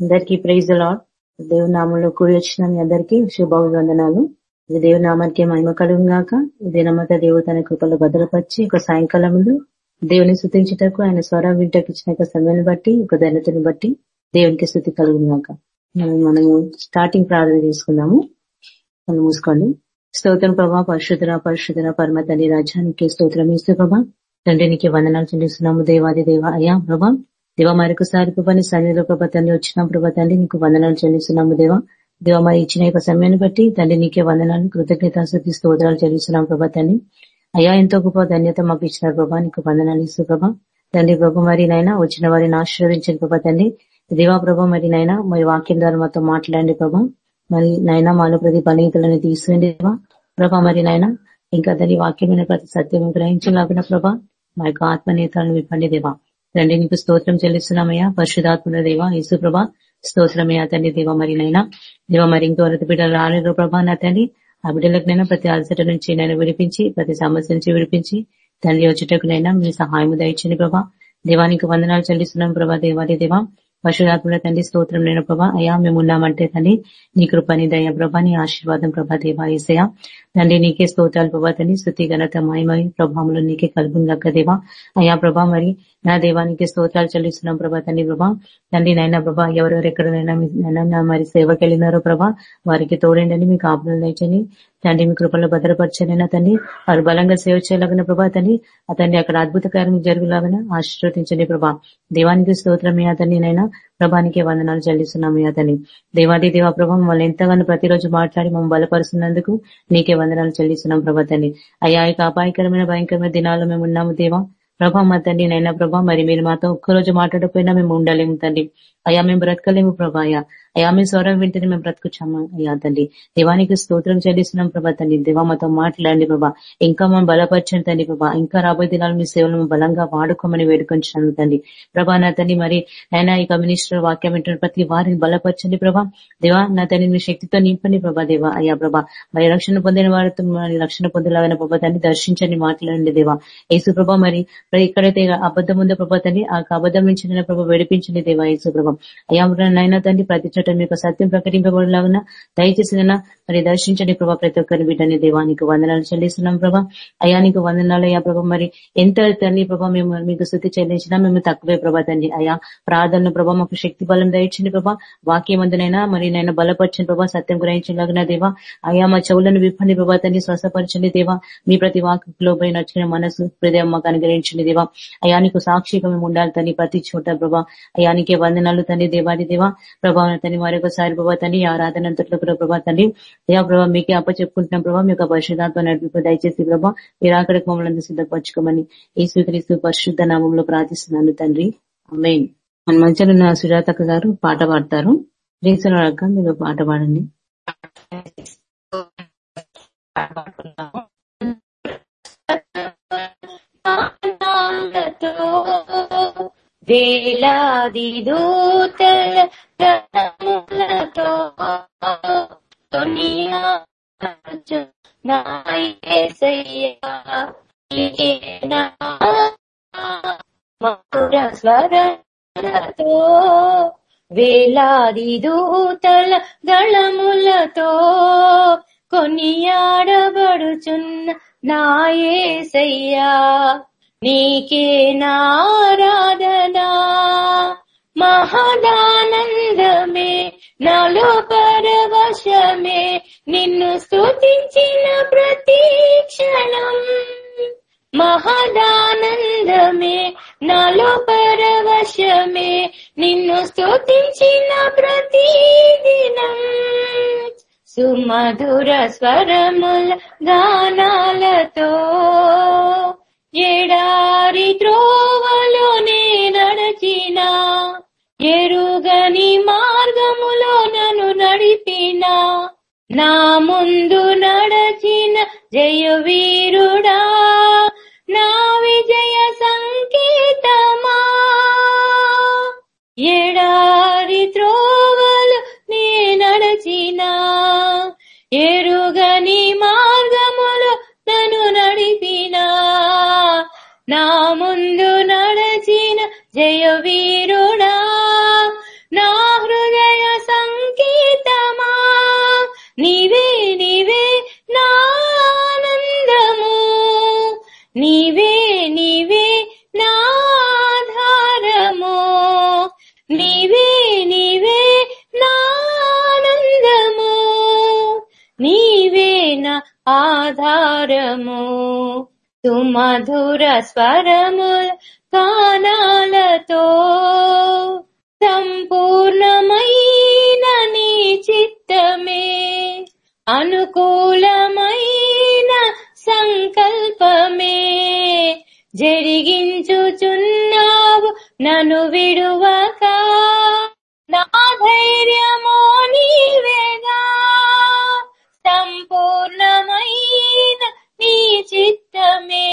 అందరికీ praise lord దేవుని కూడి వచ్చిన మీ అందరికీ శుభాభివందనాలు. ఇది దేవుని మహిమ కలుగుగాక ఇది నమ్మత దేవుడు తన కృపలో భద్రపరిచి ఒక సాయంకాలంలో దేవుని స్థుతించటకు ఆయన స్వరం వింటకు ఇచ్చిన సమయాన్ని బట్టి ఒక ధన్యతను బట్టి దేవునికి స్థుతి కలుగుగాక మనము స్టార్టింగ్ ప్రార్థన చేసుకుందాము. మనం మూసుకోండి. స్తోత్రం ప్రభా పరిశుధర పరిశుధర పరమ తల్లి రాజ్యానికి స్తోత్రం ఇస్తూ ప్రభా తండ్రికి వందనాలు చెల్లిస్తున్నాము. దేవాది దేవ అయ్యా ప్రభా. దేవ మరొకసారి ప్రభాని సన్నిధిలో ప్రభా తండ్రి వచ్చిన ప్రభా నీకు వందనాలు చెల్లిస్తున్నాము దేవా. దేవ మరి ఇచ్చిన యొక్క సమయాన్ని బట్టి తండ్రి నీకే వందనాలు కృతజ్ఞత స్తోత్రాలు చెల్లిస్తున్నాం ప్రభా తండ్రి అయ్యా ఎంతో గొప్ప ధన్యత మాకు ఇచ్చిన ప్రభా నీకు వందనాలు ఇస్తూ ప్రభా. తండ్రి ప్రభు మరి నైనా వచ్చిన వారిని ఆశీర్వదించిన ప్రభా తండ్రి దేవా ప్రభా మరి నైనా మరి వాక్యం ద్వారా మాతో మాట్లాడండి ప్రభా. మరి నైనా మాలో ప్రతి బలహీతలను తీసుకోండి దేవా. ప్రభా మరి నైనా ఇంకా దాని వాక్యమైన ప్రతి సత్యం గ్రహించలాగిన ప్రభా. మా యొక్క ఆత్మనేతలను విప్పండి దేవా. తండ్రి నీకు స్తోత్రం చెల్లిస్తున్నామయ్యా పరిశుధాత్మ దేవ యేసుప్రభ స్తోత్రమయ్యా తండ్రి దేవ మరి నైనా. దేవ మరి ఇంకో బిడ్డలు రాలేదు ప్రభా నా తండ్రి. ఆ బిడ్డలకునైనా ప్రతి అలసట నుంచి నేను విడిపించి ప్రతి సమస్య నుంచి విడిపించి తండ్రి వచ్చేటకునైనా మీ సహాయం దయచండి ప్రభా. దేవానికి వందనాలు చెల్లిస్తున్నాం ప్రభా దేవాది దేవ. పశురాత్మల తండ్రి స్తోత్రం లేని ప్రభా. అయ్యా మేము ఉన్నామంటే తండ్రి నీ కృపని దయ ప్రభా నీ ఆశీర్వాదం ప్రభా దేవా ఏసయ తండ్రి నీకే స్తోత్రాలు ప్రభా తండ్రి స్థుతి ఘనత మాయమై ప్రభావంలో నీకే కలుగుందక్క దేవా. అయ్యా ప్రభా మరి నా దేవానికి స్తోత్రాలు చెల్లిస్తున్నాం ప్రభా తండ్రి ప్రభా. తండ్రి నైనా ప్రభా ఎవరెవరు ఎక్కడనైనా మరి సేవకి వెళ్ళినారో ప్రభా వారికి తోడండి మీకు ఆపణలు లేచని తండ్రి మీ కృపలో భద్రపరచనైనా తండ్రి. వారు బలంగా సేవ చేయలాగిన ప్రభా తండ్రి. అతన్ని అక్కడ అద్భుత కార్యం జరుగులాగా ఆశీర్వదించండి ప్రభా. దేవానికి స్తోత్రమే అతన్ని నైనా ప్రభానికి వందనాలు చెల్లిస్తున్నాము అతని దేవాది దేవా ప్రభా మమ్మల్ని ఎంతగానో ప్రతిరోజు మాట్లాడి మమ్మల్ని బలపరుస్తున్నందుకు నీకే వందనాలు చెల్లిస్తున్నాం ప్రభా తండ్రి అయ్యా అపాయకరమైన భయంకరమైన దినాల్లో మేము ఉన్నాము దేవా. ప్రభా మా తండ్రి నైనా ప్రభా మరి మీరు మాతో ఒక్కరోజు మాట్లాడకపోయినా మేము ఉండలేము తండ్రి అయ్యా మేము బ్రతకలేము ప్రభా అయ్యా. అయ్యా మీ స్వరం వింటేనే మేము బ్రతుకుచ్చాము అయ్యా తండ్రి దేవానికి స్తోత్రం చెల్లిస్తున్నాం ప్రభా తండ్రి దేవా మాతో మాట్లాడండి ప్రభా. ఇంకా మనం బలపరచండి తండ్రి ప్రభా. ఇంకా రాబోయే దినాలు మీ సేవలను బలంగా వాడుకోమని వేడుకొంచాను తండ్రి ప్రభా నా తండ్రి మరి అయినా ఈ కమ్యూనిస్టర్ వాక్యం వింటున్న ప్రతి వారిని బలపరచండి ప్రభా. దేవా నా తండ్రి మీ శక్తితో నింపండి ప్రభా దేవా. అయ్యా ప్రభా మరి రక్షణ పొందిన వారితో మరి రక్షణ పొందలాగిన ప్రభా తండ్రి దర్శించండి మాట్లాడండి దేవా. యేసు ప్రభా మరి ఎక్కడైతే అబద్ధం ఉందో ప్రభా తండ్రి ఆ అబద్ధం నుంచి ప్రభా విడిపించండి దేవా యేసు ప్రభా. అయ్యా నైనా తండ్రి ప్రతి చోట మీకు సత్యం ప్రకటింపబడిలాగా దయచేసి మరి దర్శించండి ప్రభా ప్రతి ఒక్కరి బిడ్డని దేవానికి వందనాలు చెల్లిస్తున్నాం ప్రభా. అయానికి వందనాలు అయ్యా ప్రభా. మరి ఎంత తండ్రి ప్రభా మేము మీకు శుద్ధి చెల్లించినా మేము తక్కువే ప్రభా తండ్రి. అయా ప్రార్థన ప్రభా మాకు శక్తి బలం దయచండి ప్రభా. వాక్యమందునైనా మరి నైనా బలపరచండి ప్రభా సత్యం గ్రహించలాగిన దేవా. అయా మా చెవులను విప్పండి ప్రభా తండ్రి శ్వాసపరచండి దేవా. మీ ప్రతి వాక్లో పోయి నచ్చిన మనసు హృదయం మాకు అనుగ్రహించండి దేవా. అయానికి సాక్షిగా మేము ఉండాలి తని ప్రతి చోట ప్రభా. అయానికి వందనాలు తండ్రి దేవాది దేవ ప్రభా తని మరొకసారి ప్రభావ తండ్రి ఆరాధన అంతట్లో ప్రభా తండ్రి దేవా ప్రభా మీకే అప్ప చెప్పుకుంటున్నాం ప్రభావ మీ యొక్క పరిశుధాత్మ నడిపి దయచేసి ప్రభా మీరు అక్కడికి మమ్మల్ని సిద్ధపరచుకోమని ఈ స్వీకరిస్తూ పరిశుద్ధ నామంలో ప్రార్థిస్తున్నాను తండ్రి. మన మధ్యలో ఉన్న సుజాతక్క గారు పాట పాడతారు. రీసన్ అక్క మీరు పాట పాడండి. వేలాది దూతల గణములతో మధుర స్వరతో వేలాది దూతల దళములతో కొనియాడబడుచున్న నాయసయ్యా నీకే నారాధనా మహదానందమే నాలో పరవశమే నిన్ను స్తుతించిన ప్రతీక్షణం మహదానందమే నాలో పరవశమే నిన్ను స్తుతించిన ప్రతిదినం సుమధుర స్వరముల గానాలతో ఎడారి త్రోవలోనే నడచిన ఎరుగని మార్గములో నన్ను నడిపిన నా ముందు నడచిన జయ వీరుడా నా విజయ సంకేతమా? ఎడారి త్రోవలు నే నడచిన ఎరుగని మా నా ముందు నడచిన జయ జయవీరుడా నా హృదయ సంకేతమా నీవే నీవే నానందము నీవే నీవే నాధారము నీవే నీవే నానందము నీవే నా ఆధారము. సుమధుర స్వరముల కానాలతో సంపూర్ణమైన నీ చిత్తమే అనుకూలమైన సంకల్పమే. జరిగించుచున్నావు నన్ను విడువక నా ధైర్యమో నీవేగా. సంపూర్ణమైన నీ చిత్తమే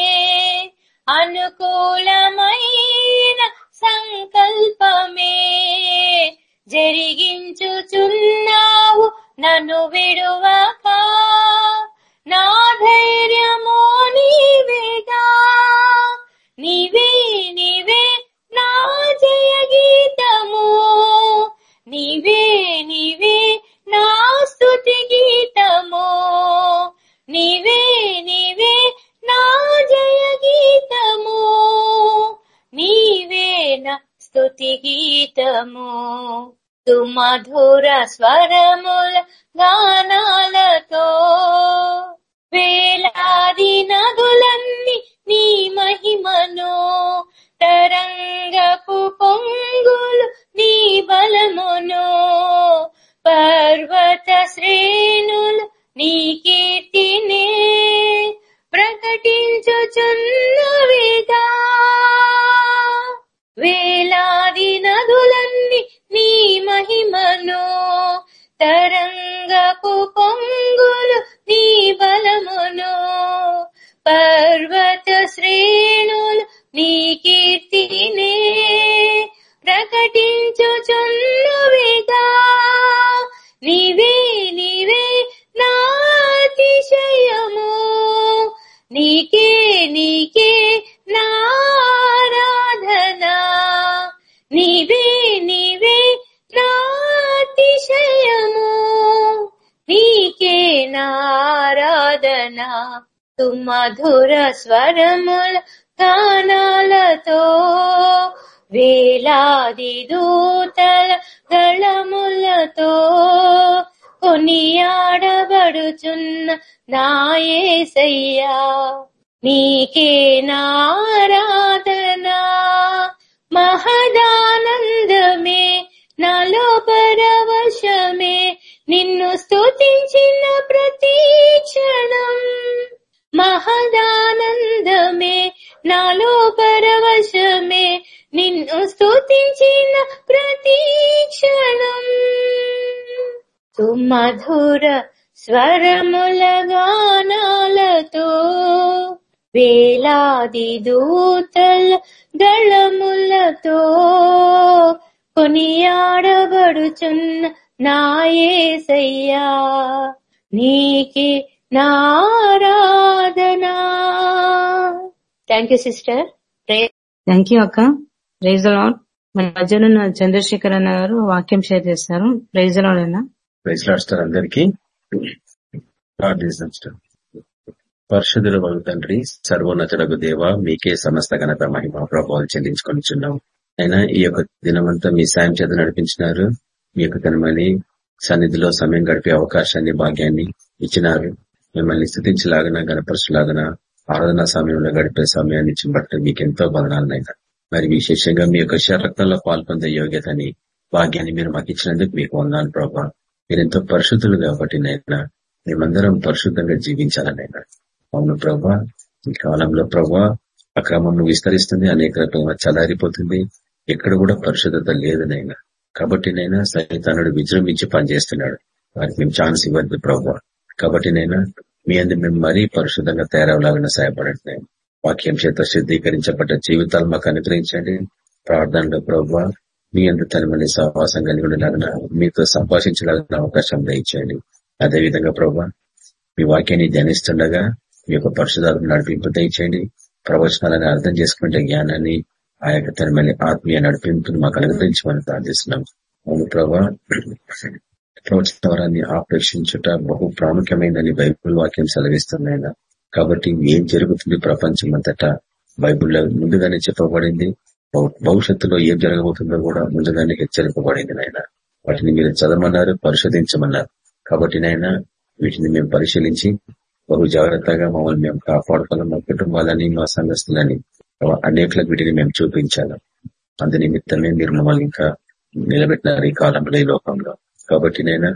అనుకూలమైన సంకల్పమే. జరిగించుచున్నావు నన్ను వే సుమధుర స్వరముల నారాధనా మహదానందమే నాలో పరవశమే నిన్ను స్తుతించిన ప్రతి క్షణం. మహదానందమే నాలో పరవశమే నిన్ను స్తుతించిన ప్రతి క్షణం. సుమధుర స్వరముల గానాలతో వేలాది దూతల గళములతో కొనియాడబడుచున్న నాయసయ్యా నీకే నారాధనా. Thank you sister thank you అక్క. ప్రైజ్ లాడ్ మన మధ్యలో చంద్రశేఖర్ అన్న గారు వాక్యం షేర్ చేస్తారు ప్రైజ్ లాడ్ అన్న. ప్రైజ్ అందరికి. ప్రార్థిస్తాం సార్ పరిశుద్ధుల వల్ల తండ్రి సర్వోన్నతులకు దేవ మీకే సమస్త ఘనత మహిమ ప్రభావాలు చెల్లించుకొనిచున్నాం. అయినా ఈ యొక్క దినమంతా మీ సాయం చేత నడిపించినారు. మీ యొక్క దినమని సన్నిధిలో సమయం గడిపే అవకాశాన్ని భాగ్యాన్ని ఇచ్చినారు. మిమ్మల్ని స్థుతించలాగన గణపరచలాగన ఆరాధనా సమయంలో గడిపే సమయాన్ని ఇచ్చిన బట్టి మీకు ఎంతో బలనాలనైనా మరి విశేషంగా మీ యొక్క శరక్తంలో పాల్పొందే యోగ్యతని భాగ్యాన్ని మీరు మాకు ఇచ్చినందుకు మీకు వందాను ప్రభా. మీరెంతో పరిశుద్ధులు కాబట్టి నైనా మేమందరం పరిశుద్ధంగా జీవించాలనైనా. అవును ప్రభా ఈ కాలంలో ప్రభా అక్రమం విస్తరిస్తుంది అనేక రకంగా చలారిపోతుంది. ఎక్కడ కూడా పరిశుద్ధత లేదనైనా కాబట్టి నైనా సైతానుడు విజృంభించి పనిచేస్తున్నాడు. వారికి మేము ఛాన్స్ ఇవ్వద్దు ప్రభా. కాబట్టి నైనా మీ అందు మేము మరీ పరిశుద్ధంగా తయారవలాగా సహాయపడండి వాక్యం చేత శుద్ధీకరించబడ్డ జీవితాలు మాకు అనుగ్రహించండి. ప్రార్థనలో ప్రభావ మీ అందు మళ్ళీ సహవాసం కలిగి ఉండేలాగా మీతో సంభాషించలాగిన అవకాశం దయచేయండి. అదేవిధంగా ప్రభా మీ వాక్యాన్ని ధ్యానిస్తుండగా ఈ యొక్క పరిశుధాలను నడిపింపు దయచేయండి. ప్రవచనాలను అర్థం చేసుకుంటే జ్ఞానాన్ని ఆ యొక్క తనమని ఆత్మీయ నడిపింపును మాకు అనుగ్రహించమని ప్రార్థిస్తున్నాం. అవును ప్రభా. ప్రవచనవరాన్ని ఆపేక్షించుట బహు ప్రాముఖ్యమైనదని బైబుల్ వాక్యం సెలవిస్తున్నాయన కాబట్టి ఏం జరుగుతుంది ప్రపంచం అంతటా బైబుల్లో ముందుగానే చెప్పబడింది. భవిష్యత్తులో ఏం జరగబోతుందో కూడా ముందుగానే హెచ్చరింపబడింది నాయన. వాటిని మీరు చదవమన్నారు పరిశోధించమన్నారు. కాబట్టి నాయన వీటిని మేము పరిశీలించి బహు జాగ్రత్తగా మమ్మల్ని మేము కాపాడుకోవాలి మా కుటుంబాలని మా సంఘస్థులని అనేకలకు వీటిని మేము చూపించాలి. అందు నిమిత్తమే మీరు మమ్మల్ని ఇంకా నిలబెట్టినారు ఈ కాలంలో ఈ లోకంలో. కాబట్టి నేను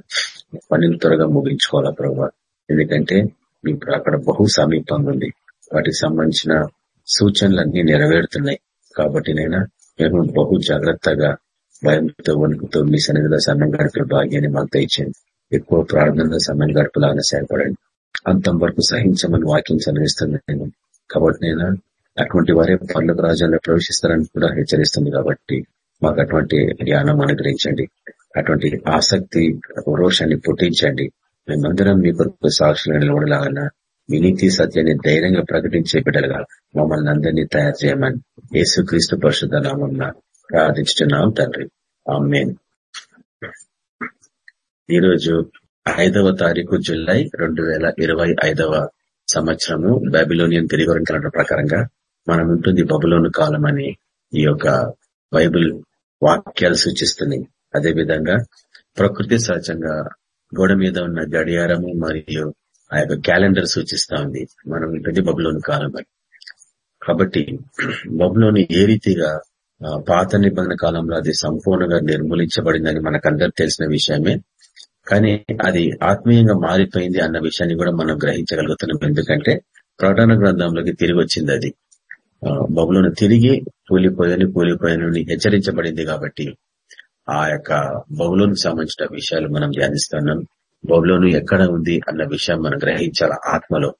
పనిని త్వరగా ముగించుకోవాలా ప్రభావ ఎందుకంటే మీకు అక్కడ బహు సమీపంగా ఉంది. వాటికి సంబంధించిన సూచనలన్నీ నెరవేరుతున్నాయి. కాబట్టి నేను మేము బహు జాగ్రత్తగా భయంతో వణుకుతో మీ సన్నిధిలో సమయం గడిపే భాగ్యాన్ని మాకు తెచ్చింది ఎక్కువ ప్రార్థనలో సమయం గడపలాగా సహాయపడండి అంతం వరకు సహించమని వాక్యం చదివిస్తుంది నేను కాబట్టి నేను అటువంటి వారే పర్లకు రాజ్యాల్లో ప్రవేశిస్తారని కూడా హెచ్చరిస్తుంది కాబట్టి మాకు అటువంటి జ్ఞానం అనుగ్రహించండి. అటువంటి ఆసక్తి రోషాన్ని పుట్టించండి. మేమందరం మీ కొరకు సాక్షులు నిలబడలాగా మీ సత్యాన్ని ధైర్యంగా ప్రకటించే బిడ్డలుగా మమ్మల్ని అందరినీ తయారు చేయమని యేసుక్రీస్తు పరిశుద్ధ నామం ప్రార్థించున్నాం తండ్రి. ఆమెన్. ఈరోజు ఐదవ తారీఖు జులై రెండు వేల ఇరవై ఐదవ సంవత్సరము బాబిలోనియన్ తిరిగి ప్రకారంగా మనం ఉంటుంది బబులోను కాలం అని ఈ యొక్క బైబిల్ వాక్యాలు సూచిస్తున్నాయి. అదే విధంగా ప్రకృతి సహజంగా గోడ మీద ఉన్న గడియారము మరియు ఆ యొక్క క్యాలెండర్ సూచిస్తా ఉంది. మనం ఉంటుంది బబులోని కాలం అని. కాబట్టి బబులోని ఏ రీతిగా పాత నిబంధన కాలంలో అది సంపూర్ణంగా నిర్మూలించబడిందని మనకందరు తెలిసిన విషయమే. కానీ అది ఆత్మీయంగా మారిపోయింది అన్న విషయాన్ని కూడా మనం గ్రహించగలుగుతున్నాం. ఎందుకంటే ప్రకటన గ్రంథంలోకి తిరిగి వచ్చింది అది. బబులోను తిరిగి కూలిపోయని కూలిపోయానని హెచ్చరించబడింది కాబట్టి ఆ యొక్క బబులోనికి సంబంధించిన విషయాలు మనం ధ్యానిస్తున్నాం. బబులోను ఎక్కడ ఉంది అన్న విషయం మనం గ్రహించాల ఆత్మలో.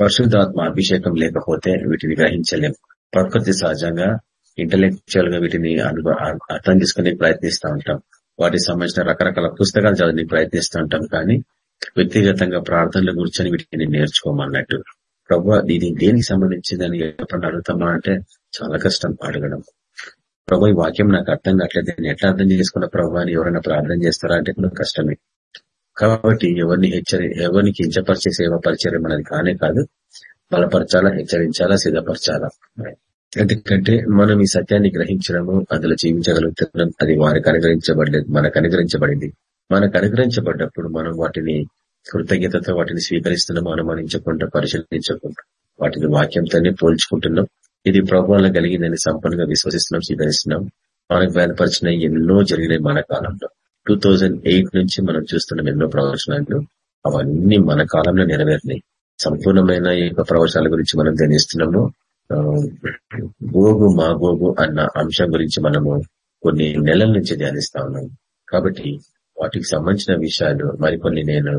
పరిశుద్ధాత్మ అభిషేకం లేకపోతే వీటిని గ్రహించలేం. ప్రకృతి సహజంగా ఇంటలెక్చువల్గా వీటిని అర్థం చేసుకునే ప్రయత్నిస్తూ ఉంటాం. వాటికి సంబంధించిన రకరకాల పుస్తకాలు చదవడానికి ప్రయత్నిస్తూ ఉంటాం కానీ వ్యక్తిగతంగా ప్రార్థనలు కూర్చొని వీటిని నేర్చుకోమన్నట్టు. ప్రభు ఇది దేనికి సంబంధించిందని ఎప్పుడు అడుగుతామా అంటే చాలా కష్టం అడగడం. ప్రభు ఈ వాక్యం నాకు అర్థం కావట్లేదు. నేను ఎట్లా అర్థం చేసుకున్న ప్రభు అని ఎవరైనా ప్రార్థన చేస్తారా అంటే కూడా కష్టమే. కాబట్టి ఎవరిని హెచ్చరి ఎవరిని కించపరిచే సేవ పరిచయం మనది కానే కాదు. బలపరచాలా హెచ్చరించాలా సిద్ధపరచాలా? ఎందుకంటే మనం ఈ సత్యాన్ని గ్రహించడము అందులో జీవించగలుగుతున్నాం. అది వారికి అనుగ్రహించబడలేదు మనకు అనుగ్రహించబడింది మనకు అనుగ్రహించబడ్డప్పుడు మనం వాటిని కృతజ్ఞతతో వాటిని స్వీకరిస్తున్నాం అనుమానించకుండా పరిశీలించకుండా వాటిని వాక్యంతోనే పోల్చుకుంటున్నాం. ఇది ప్రభుత్వంలో కలిగిందని సంపూర్ణంగా విశ్వసిస్తున్నాం స్వీకరిస్తున్నాం. మనకు బయలుపరిచిన ఎన్నో జరిగినాయి మన కాలంలో. టూ నుంచి మనం చూస్తున్నాం ఎన్నో ప్రవచనాలు. అవన్నీ మన కాలంలో నెరవేరినాయి. సంపూర్ణమైన ఈ యొక్క ప్రవచనాల గురించి మనం ధ్యానిస్తున్నాము. గోగు మా గోగు అన్న అంశం గురించి మనము కొన్ని నెలల నుంచి ధ్యానిస్తా ఉన్నాం. కాబట్టి వాటికి సంబంధించిన విషయాలు మరికొన్ని నేను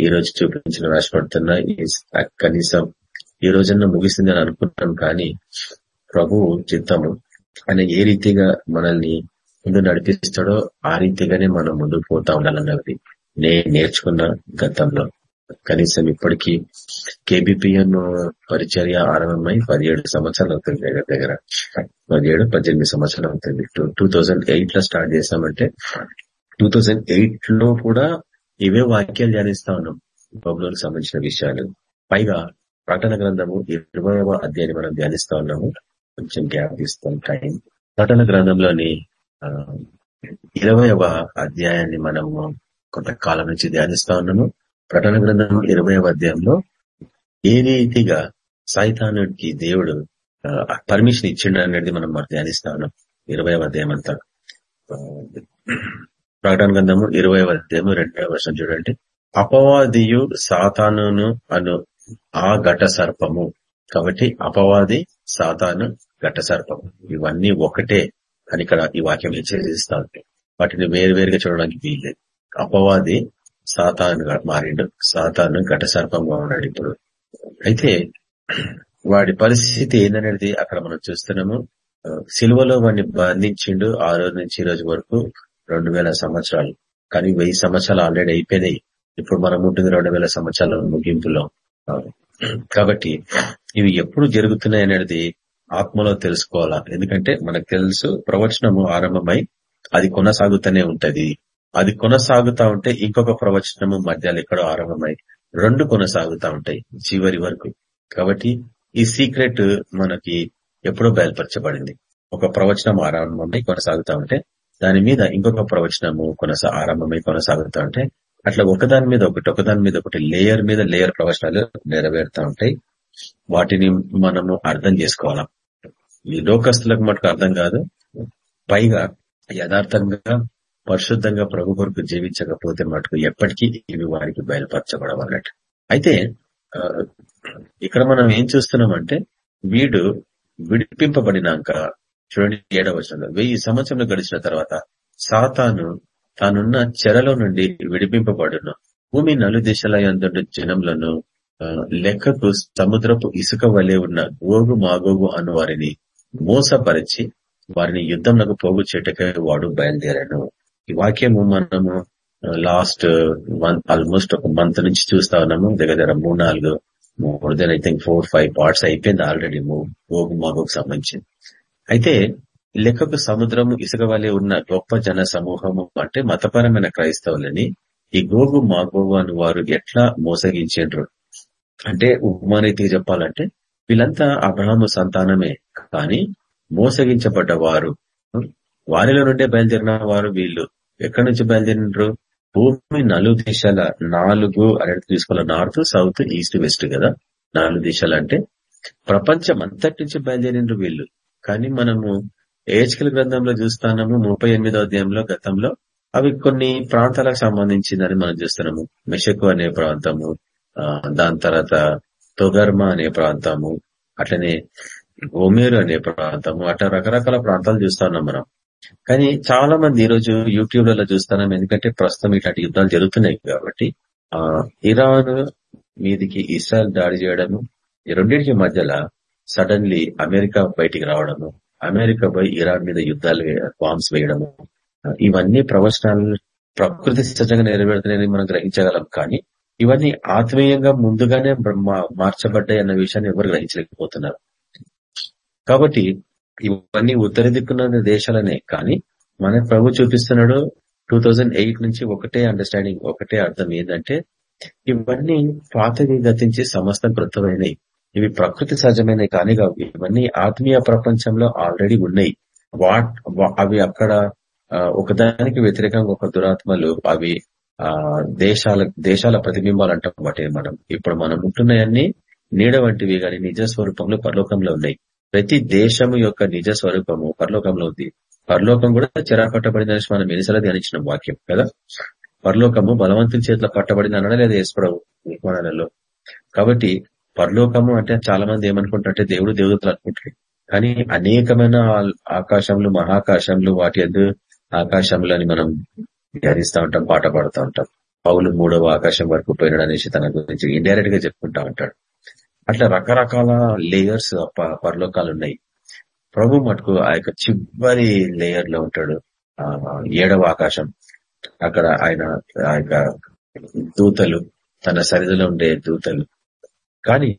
ఈ రోజు చూపించిన రాసిపడుతున్నా. కనీసం ఈ రోజన్నా ముగిస్తుంది అని అనుకుంటాం కానీ ప్రభు చిత్తము ఆయన ఏ రీతిగా మనల్ని ముందు నడిపిస్తాడో ఆ రీతిగానే మనం ముందుకు పోతా ఉండాలన్నది నేను నేర్చుకున్న గతంలో. కనీసం ఇప్పటికీ కేబిపిఎన్ పరిచర్య ఆరంభమై పదిహేడు సంవత్సరాలు అవుతుంది దగ్గర దగ్గర. పదిహేడు పద్దెనిమిది సంవత్సరాలు అవుతుంది. టూ థౌజండ్ ఎయిట్లో స్టార్ట్ చేసామంటే టూ థౌజండ్ ఎయిట్లో కూడా ఇవే వాక్యాలు ధ్యానిస్తా ఉన్నాం. బబులోకి సంబంధించిన విషయాలు. పైగా ప్రకటన గ్రంథము ఇరవైవ అధ్యాయాన్ని మనం ధ్యానిస్తా ఉన్నాము. కొంచెం గ్యాప్ తీస్తాం టైం. ప్రకటన గ్రంథంలోని ఇరవైవ అధ్యాయాన్ని మనము కొంతకాలం నుంచి ధ్యానిస్తా ఉన్నాము. ప్రకటన గ్రంథం ఇరవై అధ్యాయంలో ఏ రీతిగా సైతానుడికి దేవుడు పర్మిషన్ ఇచ్చిండు అనేది మనం ధ్యానిస్తా ఉన్నాం. ఇరవై అధ్యాయం అంతా. ప్రకటన గ్రంథము ఇరవై అధ్యాయము రెండవ వర్షం చూడండి. అపవాదియు సాతానును అను ఆ ఘట సర్పము. కాబట్టి అపవాది సాతాను ఘట సర్పము. ఇవన్నీ ఒకటే అని ఇక్కడ ఈ వాక్యం హెచ్చరిస్తా ఉంది. వాటిని వేరువేరుగా చూడడానికి వీల్లేదు. అపవాది సాతానుగా మారిండు. సాతాను ఘట సర్పంగా ఉన్నాడు ఇప్పుడు. అయితే వాడి పరిస్థితి ఏందనేది అక్కడ మనం చూస్తున్నాము. సిలువలో వాడిని బంధించిండు ఆ రోజు నుంచి ఈ రోజు వరకు రెండు వేల సంవత్సరాలు. కానీ వెయ్యి సంవత్సరాలు ఆల్రెడీ అయిపోయినాయి. ఇప్పుడు మనం ఉంటుంది రెండు వేల సంవత్సరాల ముగింపులో. కాబట్టి ఇవి ఎప్పుడు జరుగుతున్నాయి అనేది ఆత్మలో తెలుసుకోవాలా? ఎందుకంటే మనకు తెలుసు ప్రవచనము ఆరంభమై అది కొనసాగుతూనే ఉంటది. అది కొనసాగుతా ఉంటే ఇంకొక ప్రవచనము మధ్యలో ఎక్కడో ఆరంభమై రెండు కొనసాగుతా ఉంటాయి చివరి వరకు. కాబట్టి ఈ సీక్రెట్ మనకి ఎప్పుడో బయలుపరచబడింది. ఒక ప్రవచనం ఆరంభమై కొనసాగుతా ఉంటే దాని మీద ఇంకొక ప్రవచనము కొనసా ఆరంభమై కొనసాగుతా ఉంటే అట్లా ఒకదాని మీద ఒకటి ఒకదాని మీద ఒకటి లేయర్ మీద లేయర్ ప్రవచనాలు నెరవేరుతా ఉంటాయి. వాటిని మనము అర్థం చేసుకోవాలా? ఈ లోకస్తులకు మటుకు అర్థం కాదు. పైగా యథార్థంగా పరిశుద్ధంగా ప్రభు కొరకు జీవించకపోతే మటుకు ఎప్పటికీ ఇవి వారికి బయలుపరచబడవాలన్నట్టు అయితే ఇక్కడ మనం ఏం చూస్తున్నామంటే వీడు విడిపింపబడినాక చూడండి ఏడవ వచనంలో వెయ్యి సంవత్సరంలో గడిచిన తర్వాత సాతాను తానున్న చెరలో నుండి విడిపింపబడును. భూమి నలు దిశల యందు జనములను లెక్కకు సముద్రపు ఇసుక వలె ఉన్న గోగు మాగోగు అను వారిని మోసపరిచి వారిని యుద్ధంలో పోగు చేటకే వాడు బయలుదేరాను. ఈ వాక్యము మనము లాస్ట్ వన్ ఆల్మోస్ట్ ఒక మంత్ నుంచి చూస్తా ఉన్నాము. దగ్గర దగ్గర మూడు నాలుగు more than I think four five parts అయిపోయింది ఆల్రెడీ గోగు మాగోకు సంబంధించింది. అయితే లెక్కకు సముద్రము ఇసుక వలె ఉన్న గొప్ప జన సమూహము అంటే మతపరమైన క్రైస్తవులని ఈ గోగు మాగోగు అని వారు ఎట్లా మోసగించారు అంటే ఉపమానైతిగా చెప్పాలంటే వీళ్ళంతా అబ్రహాము సంతానమే కానీ మోసగించబడ్డ వారు వారిలో నుండే బయలుదేరిన వారు వీళ్ళు. ఎక్కడి నుంచి బయలుదేరినారు? భూమి నలుగు దిశల నాలుగు అనేది తీసుకోవాలి. నార్త్ సౌత్ ఈస్ట్ వెస్ట్ కదా? నాలుగు దిశలు అంటే ప్రపంచం అంతటి నుంచి బయలుదేరినరు వీళ్ళు. కానీ మనము ఏజ్కల్ గ్రంథంలో చూస్తున్నాము ముప్పై ఎనిమిదో అధ్యాయంలో గతంలో. అవి కొన్ని ప్రాంతాలకు సంబంధించిందని మనం చూస్తున్నాము. మెషకు అనే ప్రాంతము దాని తర్వాత తొగర్మ అనే ప్రాంతము అట్లనే ఓమేరు అనే ప్రాంతము అట్లా రకరకాల ప్రాంతాలు చూస్తున్నాం మనం. కానీ చాలా మంది ఈ రోజు యూట్యూబ్లలో చూస్తున్నాం. ఎందుకంటే ప్రస్తుతం ఇట్లాంటి యుద్ధాలు జరుగుతున్నాయి కాబట్టి ఆ ఇరాన్ మీదికి ఇస్రాయల్ దాడి చేయడము ఈ రెండింటి మధ్యలో సడన్లీ అమెరికా బయటికి రావడము అమెరికా పోయి ఇరాన్ మీద యుద్ధాలు బాంబ్స్ వేయడము ఇవన్నీ ప్రవచనాలు ప్రకృతి సిద్ధంగా నెరవేరుతున్నాయని మనం గ్రహించగలం. కానీ ఇవన్నీ ఆత్మీయంగా ముందుగానే మార్చబడ్డాయి అన్న విషయాన్ని ఎవరు గ్రహించలేకపోతున్నారు. కాబట్టి ఇవన్నీ ఉత్తర దిక్కున్న దేశాలనే కానీ మన ప్రభు చూపిస్తున్నాడు టూ నుంచి ఒకటే అండర్స్టాండింగ్ ఒకటే అర్థం ఏంటంటే ఇవన్నీ పాతవి గతించి సమస్తం కృతమైనవి ఇవి ప్రకృతి సహజమైనవి కానీ కావు. ఇవన్నీ ఆత్మీయ ప్రపంచంలో ఆల్రెడీ ఉన్నాయి. వాట్ అవి అక్కడ ఒకదానికి వ్యతిరేకంగా ఒక దురాత్మలు అవి ఆ దేశాల దేశాల ప్రతిబింబాలు అంటాం మనం. ఇప్పుడు మనం ఉంటున్నాయన్నీ నీడ వంటివి కానీ నిజ స్వరూపంలో పరలోకంలో ఉన్నాయి. ప్రతి దేశము యొక్క నిజ స్వరూపము పరలోకంలో ఉంది. పరలోకం కూడా చెరా పట్టబడిందని మనం ఎన్నిసార్లు ధ్యానించిన వాక్యం కదా? పరలోకము బలవంతుల చేతిలో పట్టబడింది అనడం లేదా వేసుకోవడం నిర్మాణాలలో కాబట్టి పరలోకము అంటే చాలా మంది ఏమనుకుంటారంటే దేవుడు దేవతలు అనుకుంటారు. కానీ అనేకమైన ఆకాశంలో మహాకాశంలో వాటి ఎందు ఆకాశంలో అని మనం ధ్యానిస్తూ ఉంటాం పాట పాడుతూ ఉంటాం. పౌలు మూడవ ఆకాశం వరకు పోయినాడు అనేసి తన గురించి ఇండైరెక్ట్గా చెప్పుకుంటా ఉంటాడు. అట్లా రకరకాల లేయర్స్ పరలోకాలు ఉన్నాయి ప్రభు మటుకు ఆ యొక్క చివరి లేయర్లో ఉంటాడు. ఏడవ ఆకాశం. అక్కడ ఆయన ఆ యొక్క దూతలు తన సరిధిలో ఉండే దూతలు. కానీ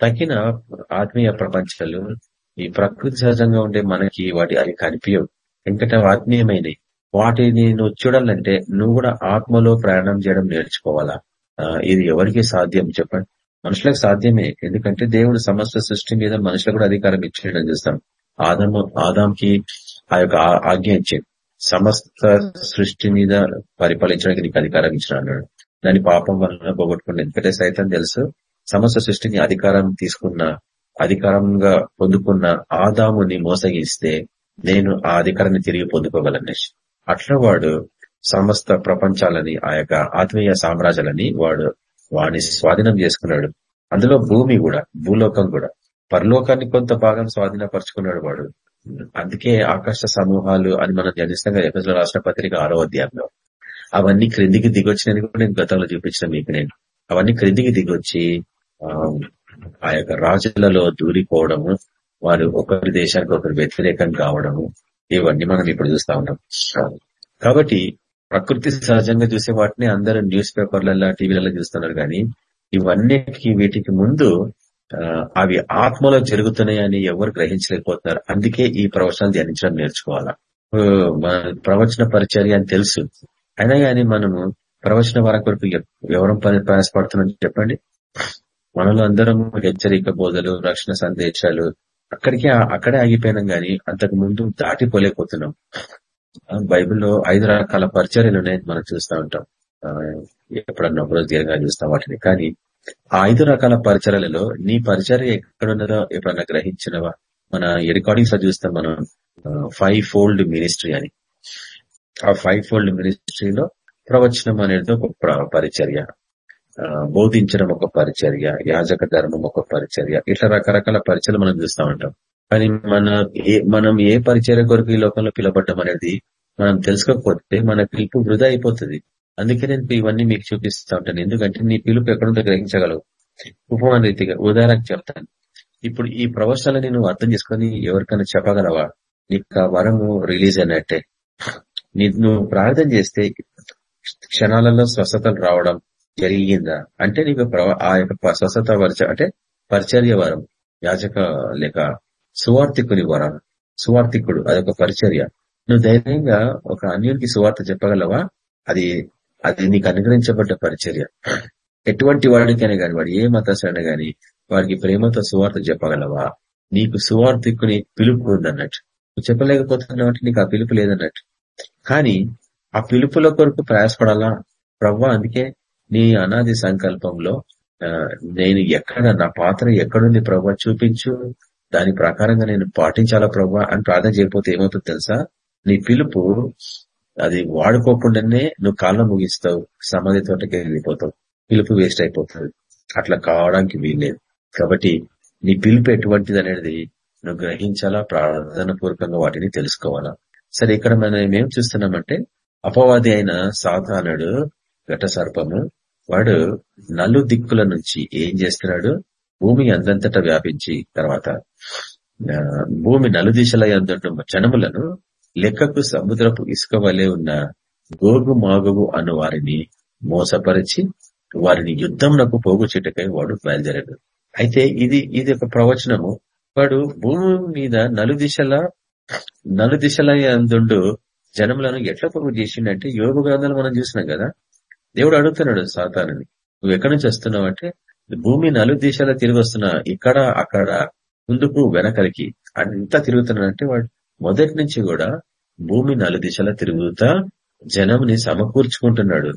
తగిన ఆత్మీయ ప్రపంచాలు ఈ ప్రకృతి సహజంగా ఉండే మనకి వాటి అవి కనిపించవు. ఎందుకంటే ఆత్మీయమైనవి వాటిని నువ్వు చూడాలంటే నువ్వు కూడా ఆత్మలో ప్రయాణం చేయడం నేర్చుకోవాలా? ఇది ఎవరికి సాధ్యం చెప్పండి? మనుషులకు సాధ్యమే. ఎందుకంటే దేవుడు సమస్త సృష్టి మీద మనుషులకు కూడా అధికారం ఇచ్చేయడం చూస్తాం ఆదము ఆదాంకి ఆ యొక్క ఆజ్ఞ ఇచ్చేది సమస్త సృష్టి మీద పరిపాలించడానికి నీకు అధికారం ఇచ్చిన అన్నాడు. దాని పాపం వలన పోగొట్టుకుని ఎందుకంటే సైతం తెలుసు సమస్త సృష్టిని అధికారం తీసుకున్న అధికారంగా పొందుకున్న ఆదాముని మోసగిస్తే నేను ఆ అధికారాన్ని తిరిగి పొందుకోగలనేసి అట్లా వాడు సమస్త ప్రపంచాలని ఆ యొక్క ఆత్మీయ సామ్రాజ్యాలని వాడు వాడిని స్వాధీనం చేసుకున్నాడు. అందులో భూమి కూడా భూలోకం కూడా. పరలోకాన్ని కొంత భాగం స్వాధీనపరుచుకున్నాడు వాడు. అందుకే ఆకాశ సమూహాలు అని మనం ధ్యానిస్తాం ఎఫ్ఎస్ రాష్ట్ర పత్రిక ఆరో అధ్యాయంలో. అవన్నీ క్రిందికి దిగొచ్చినని కూడా నేను గతంలో చూపించిన మీకు నేను. అవన్నీ క్రిందికి దిగొచ్చి ఆ యొక్క రాజులలో దూరిపోవడము వారు ఒకరి దేశానికి ఒకరు వ్యతిరేకం కావడము ఇవన్నీ మనం ఇప్పుడు చూస్తా ఉన్నాం. కాబట్టి ప్రకృతి సహజంగా చూసే వాటిని అందరూ న్యూస్ పేపర్లలో టీవీలలో చూస్తున్నారు కానీ ఇవన్నిటికి వీటికి ముందు అవి ఆత్మలో జరుగుతున్నాయని ఎవరు గ్రహించలేకపోతున్నారు. అందుకే ఈ ప్రవచనాలు ధ్యానించడం నేర్చుకోవాలా? ప్రవచన పరిచర్య అని తెలుసు. అయినా కానీ మనము ప్రవచన వరకు వరకు ఎవరం ప్రయాసపడుతున్నాం చెప్పండి. మనలో అందరం హెచ్చరిక బోధలు రక్షణ సందేశాలు అక్కడికి అక్కడే ఆగిపోయినాం గాని అంతకు ముందు దాటిపోలేకపోతున్నాం. బైబిల్లో ఐదు రకాల పరిచర్యలు ఉన్నాయని మనం చూస్తూ ఉంటాం. ఎప్పుడన్నా ఒకరోజు దీర్ఘంగా చూస్తాం వాటిని. కానీ ఆ ఐదు రకాల పరిచర్యలలో నీ పరిచర్య ఎక్కడున్నదో ఎప్పుడన్నా గ్రహించినవా? మన రికార్డింగ్స్ చూస్తాం మనం ఫైవ్ ఫోల్డ్ మినిస్ట్రీ అని. ఆ ఫైవ్ ఫోల్డ్ మినిస్ట్రీలో ప్రవచనం అనేది ఒక పరిచర్య. బోధించడం ఒక పరిచర్య యాజక ధర్మం ఒక పరిచర్య. ఇట్లా రకరకాల పరిచయలు మనం చూస్తూ ఉంటాం. కానీ మన ఏ మనం ఏ పరిచయ కొరకు ఈ లోకంలో పిలబడ్డం అనేది మనం తెలుసుకోకపోతే మన పిలుపు వృధా అయిపోతుంది. అందుకే నేను ఇవన్నీ మీకు చూపిస్తా ఉంటాను. ఎందుకంటే నీ పిలుపు ఎక్కడుంటే గ్రహించగలవు. ఉపమాన రీతిగా ఉదాహరణకు చెప్తాను. ఇప్పుడు ఈ ప్రవచనాలు నేను అర్థం చేసుకుని ఎవరికైనా చెప్పగలవా? నీకు ఆ వరము రిలీజ్ అయినట్టే. నువ్వు ప్రార్థన చేస్తే క్షణాలలో స్వస్థతలు రావడం జరిగిందా? అంటే నీకు ఆ యొక్క స్వస్థత పరిచ అంటే పరిచర్య వరం యాచక లేక సువార్థికుని వరాలు సువార్థికుడు అదొక పరిచర్య. నువ్వు ధైర్యంగా ఒక అన్యునికి సువార్త చెప్పగలవా? అది అది నీకు అనుగ్రహించబడ్డ పరిచర్య. ఎటువంటి వాడికైనా గాని వాడు ఏ మతస్థైనా గాని వాడికి ప్రేమతో సువార్త చెప్పగలవా? నీకు సువార్థికుని పిలుపు ఉందన్నట్టు. నువ్వు చెప్పలేకపోతున్నావు అంటే నీకు ఆ పిలుపు లేదన్నట్టు. కానీ ఆ పిలుపుల కొరకు ప్రయాసపడాలా? ప్రవ్వా అందుకే నీ అనాది సంకల్పంలో నేను ఎక్కడ నా పాత్ర ఎక్కడుంది ప్రభా చూపించు. దాని ప్రకారంగా నేను పాటించాలా ప్రభు అని ప్రార్థన చేయకపోతే ఏమవుతుంది తెలుసా? నీ పిలుపు అది వాడుకోకుండానే నువ్వు కాళ్ళ ముగిస్తావు సమాధి తోటకి వెళ్ళిపోతావు పిలుపు వేస్ట్ అయిపోతుంది. అట్లా కావడానికి వీల్లేదు. కాబట్టి నీ పిలుపు ఎటువంటిది అనేది నువ్వు గ్రహించాలా ప్రార్థన పూర్వకంగా వాటిని తెలుసుకోవాలా? సరే ఇక్కడ మనం ఏం చూస్తున్నామంటే అపవాది అయిన సాతానుడు ఘట సర్పము వాడు నలు దిక్కుల నుంచి ఏం చేస్తున్నాడు? భూమి అందంతటా వ్యాపించి తర్వాత భూమి నలుదిశల ఎందుంటున్న జనములను లెక్కకు సముద్రపు ఇసుక వలె ఉన్న గోగు మాగుగు అను వారిని మోసపరిచి వారిని యుద్ధంనకు పోగు చెట్టుకై వాడు బయలుదేరాడు. అయితే ఇది ఇది ఒక ప్రవచనము. వాడు భూమి మీద నలుదిశల నలుదిశల అందుండు జనములను ఎట్లా పొరుగు చేసిండంటే యోగ గ్రంథాలు మనం చూసినాం కదా. దేవుడు అడుగుతున్నాడు సాతానని నువ్వు ఎక్కడి నుంచి వస్తున్నావు? అంటే భూమి నలు దిశలో తిరిగి వస్తున్నా ఇక్కడ అక్కడ ముందుకు వెనకలికి. అంతా తిరుగుతున్నాడంటే వాడు మొదటి నుంచి కూడా భూమి నలు దిశలో తిరుగుతా జనంని సమకూర్చుకుంటున్నాడు.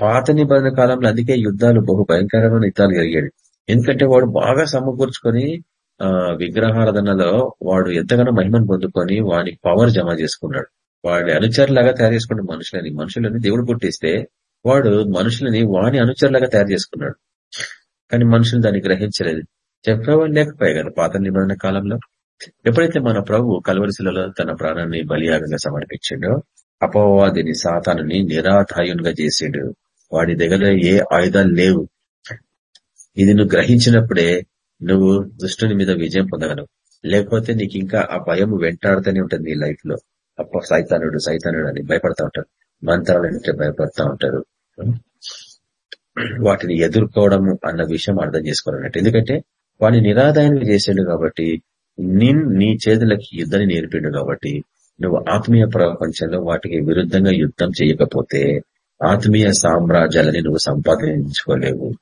పాత నిబంధన కాలంలో అందుకే యుద్ధాలు బహు భయంకరమైన యుద్ధాలు జరిగాడు ఎందుకంటే వాడు బాగా సమకూర్చుకొని ఆ విగ్రహారాధనలో వాడు ఎంతగానో మహిమను పొందుకొని వాని పవర్ జమ చేసుకున్నాడు. వాడి అనుచరులాగా తయారు చేసుకున్నాడు మనుషులని మనుషులని దేవుడు పుట్టిస్తే వాడు మనుషులని వాని అనుచరులాగా తయారు చేసుకున్నాడు. కానీ మనుషులు దాన్ని గ్రహించలేదు. చెప్పేవాళ్ళు లేకపోయాయి కదా పాత నిబంధన కాలంలో? ఎప్పుడైతే మన ప్రభు కలవరిశిలలో తన ప్రాణాన్ని బలియాగంగా సమర్పించిండో అపవాదిని సాతానుని నిరాధాయునిగా చేసిండు. వాడి దగ్గర ఏ ఆయుధాలు లేవు. ఇది నువ్వు గ్రహించినప్పుడే నువ్వు దుష్టుని మీద విజయం పొందగలవు. లేకపోతే నీకు ఇంకా ఆ భయం వెంటాడుతూనే ఉంటుంది నీ లైఫ్లో. అప్ప సైతానుడు సైతానుడు అని భయపడతా ఉంటారు మంత్రాలు అంటే భయపడతా ఉంటారు వాటిని ఎదుర్కోవడం అన్న విషయం అర్థం చేసుకోవాలన్నట్టు. ఎందుకంటే వాడిని నిరాదాయం చేసాడు కాబట్టి నిన్ నీ చేతులకి యుద్ధాన్ని నేర్పిండు కాబట్టి నువ్వు ఆత్మీయ ప్రపంచంలో వాటికి విరుద్ధంగా యుద్ధం చేయకపోతే ఆత్మీయ సామ్రాజ్యాలని నువ్వు సంపాదించుకోలేవు.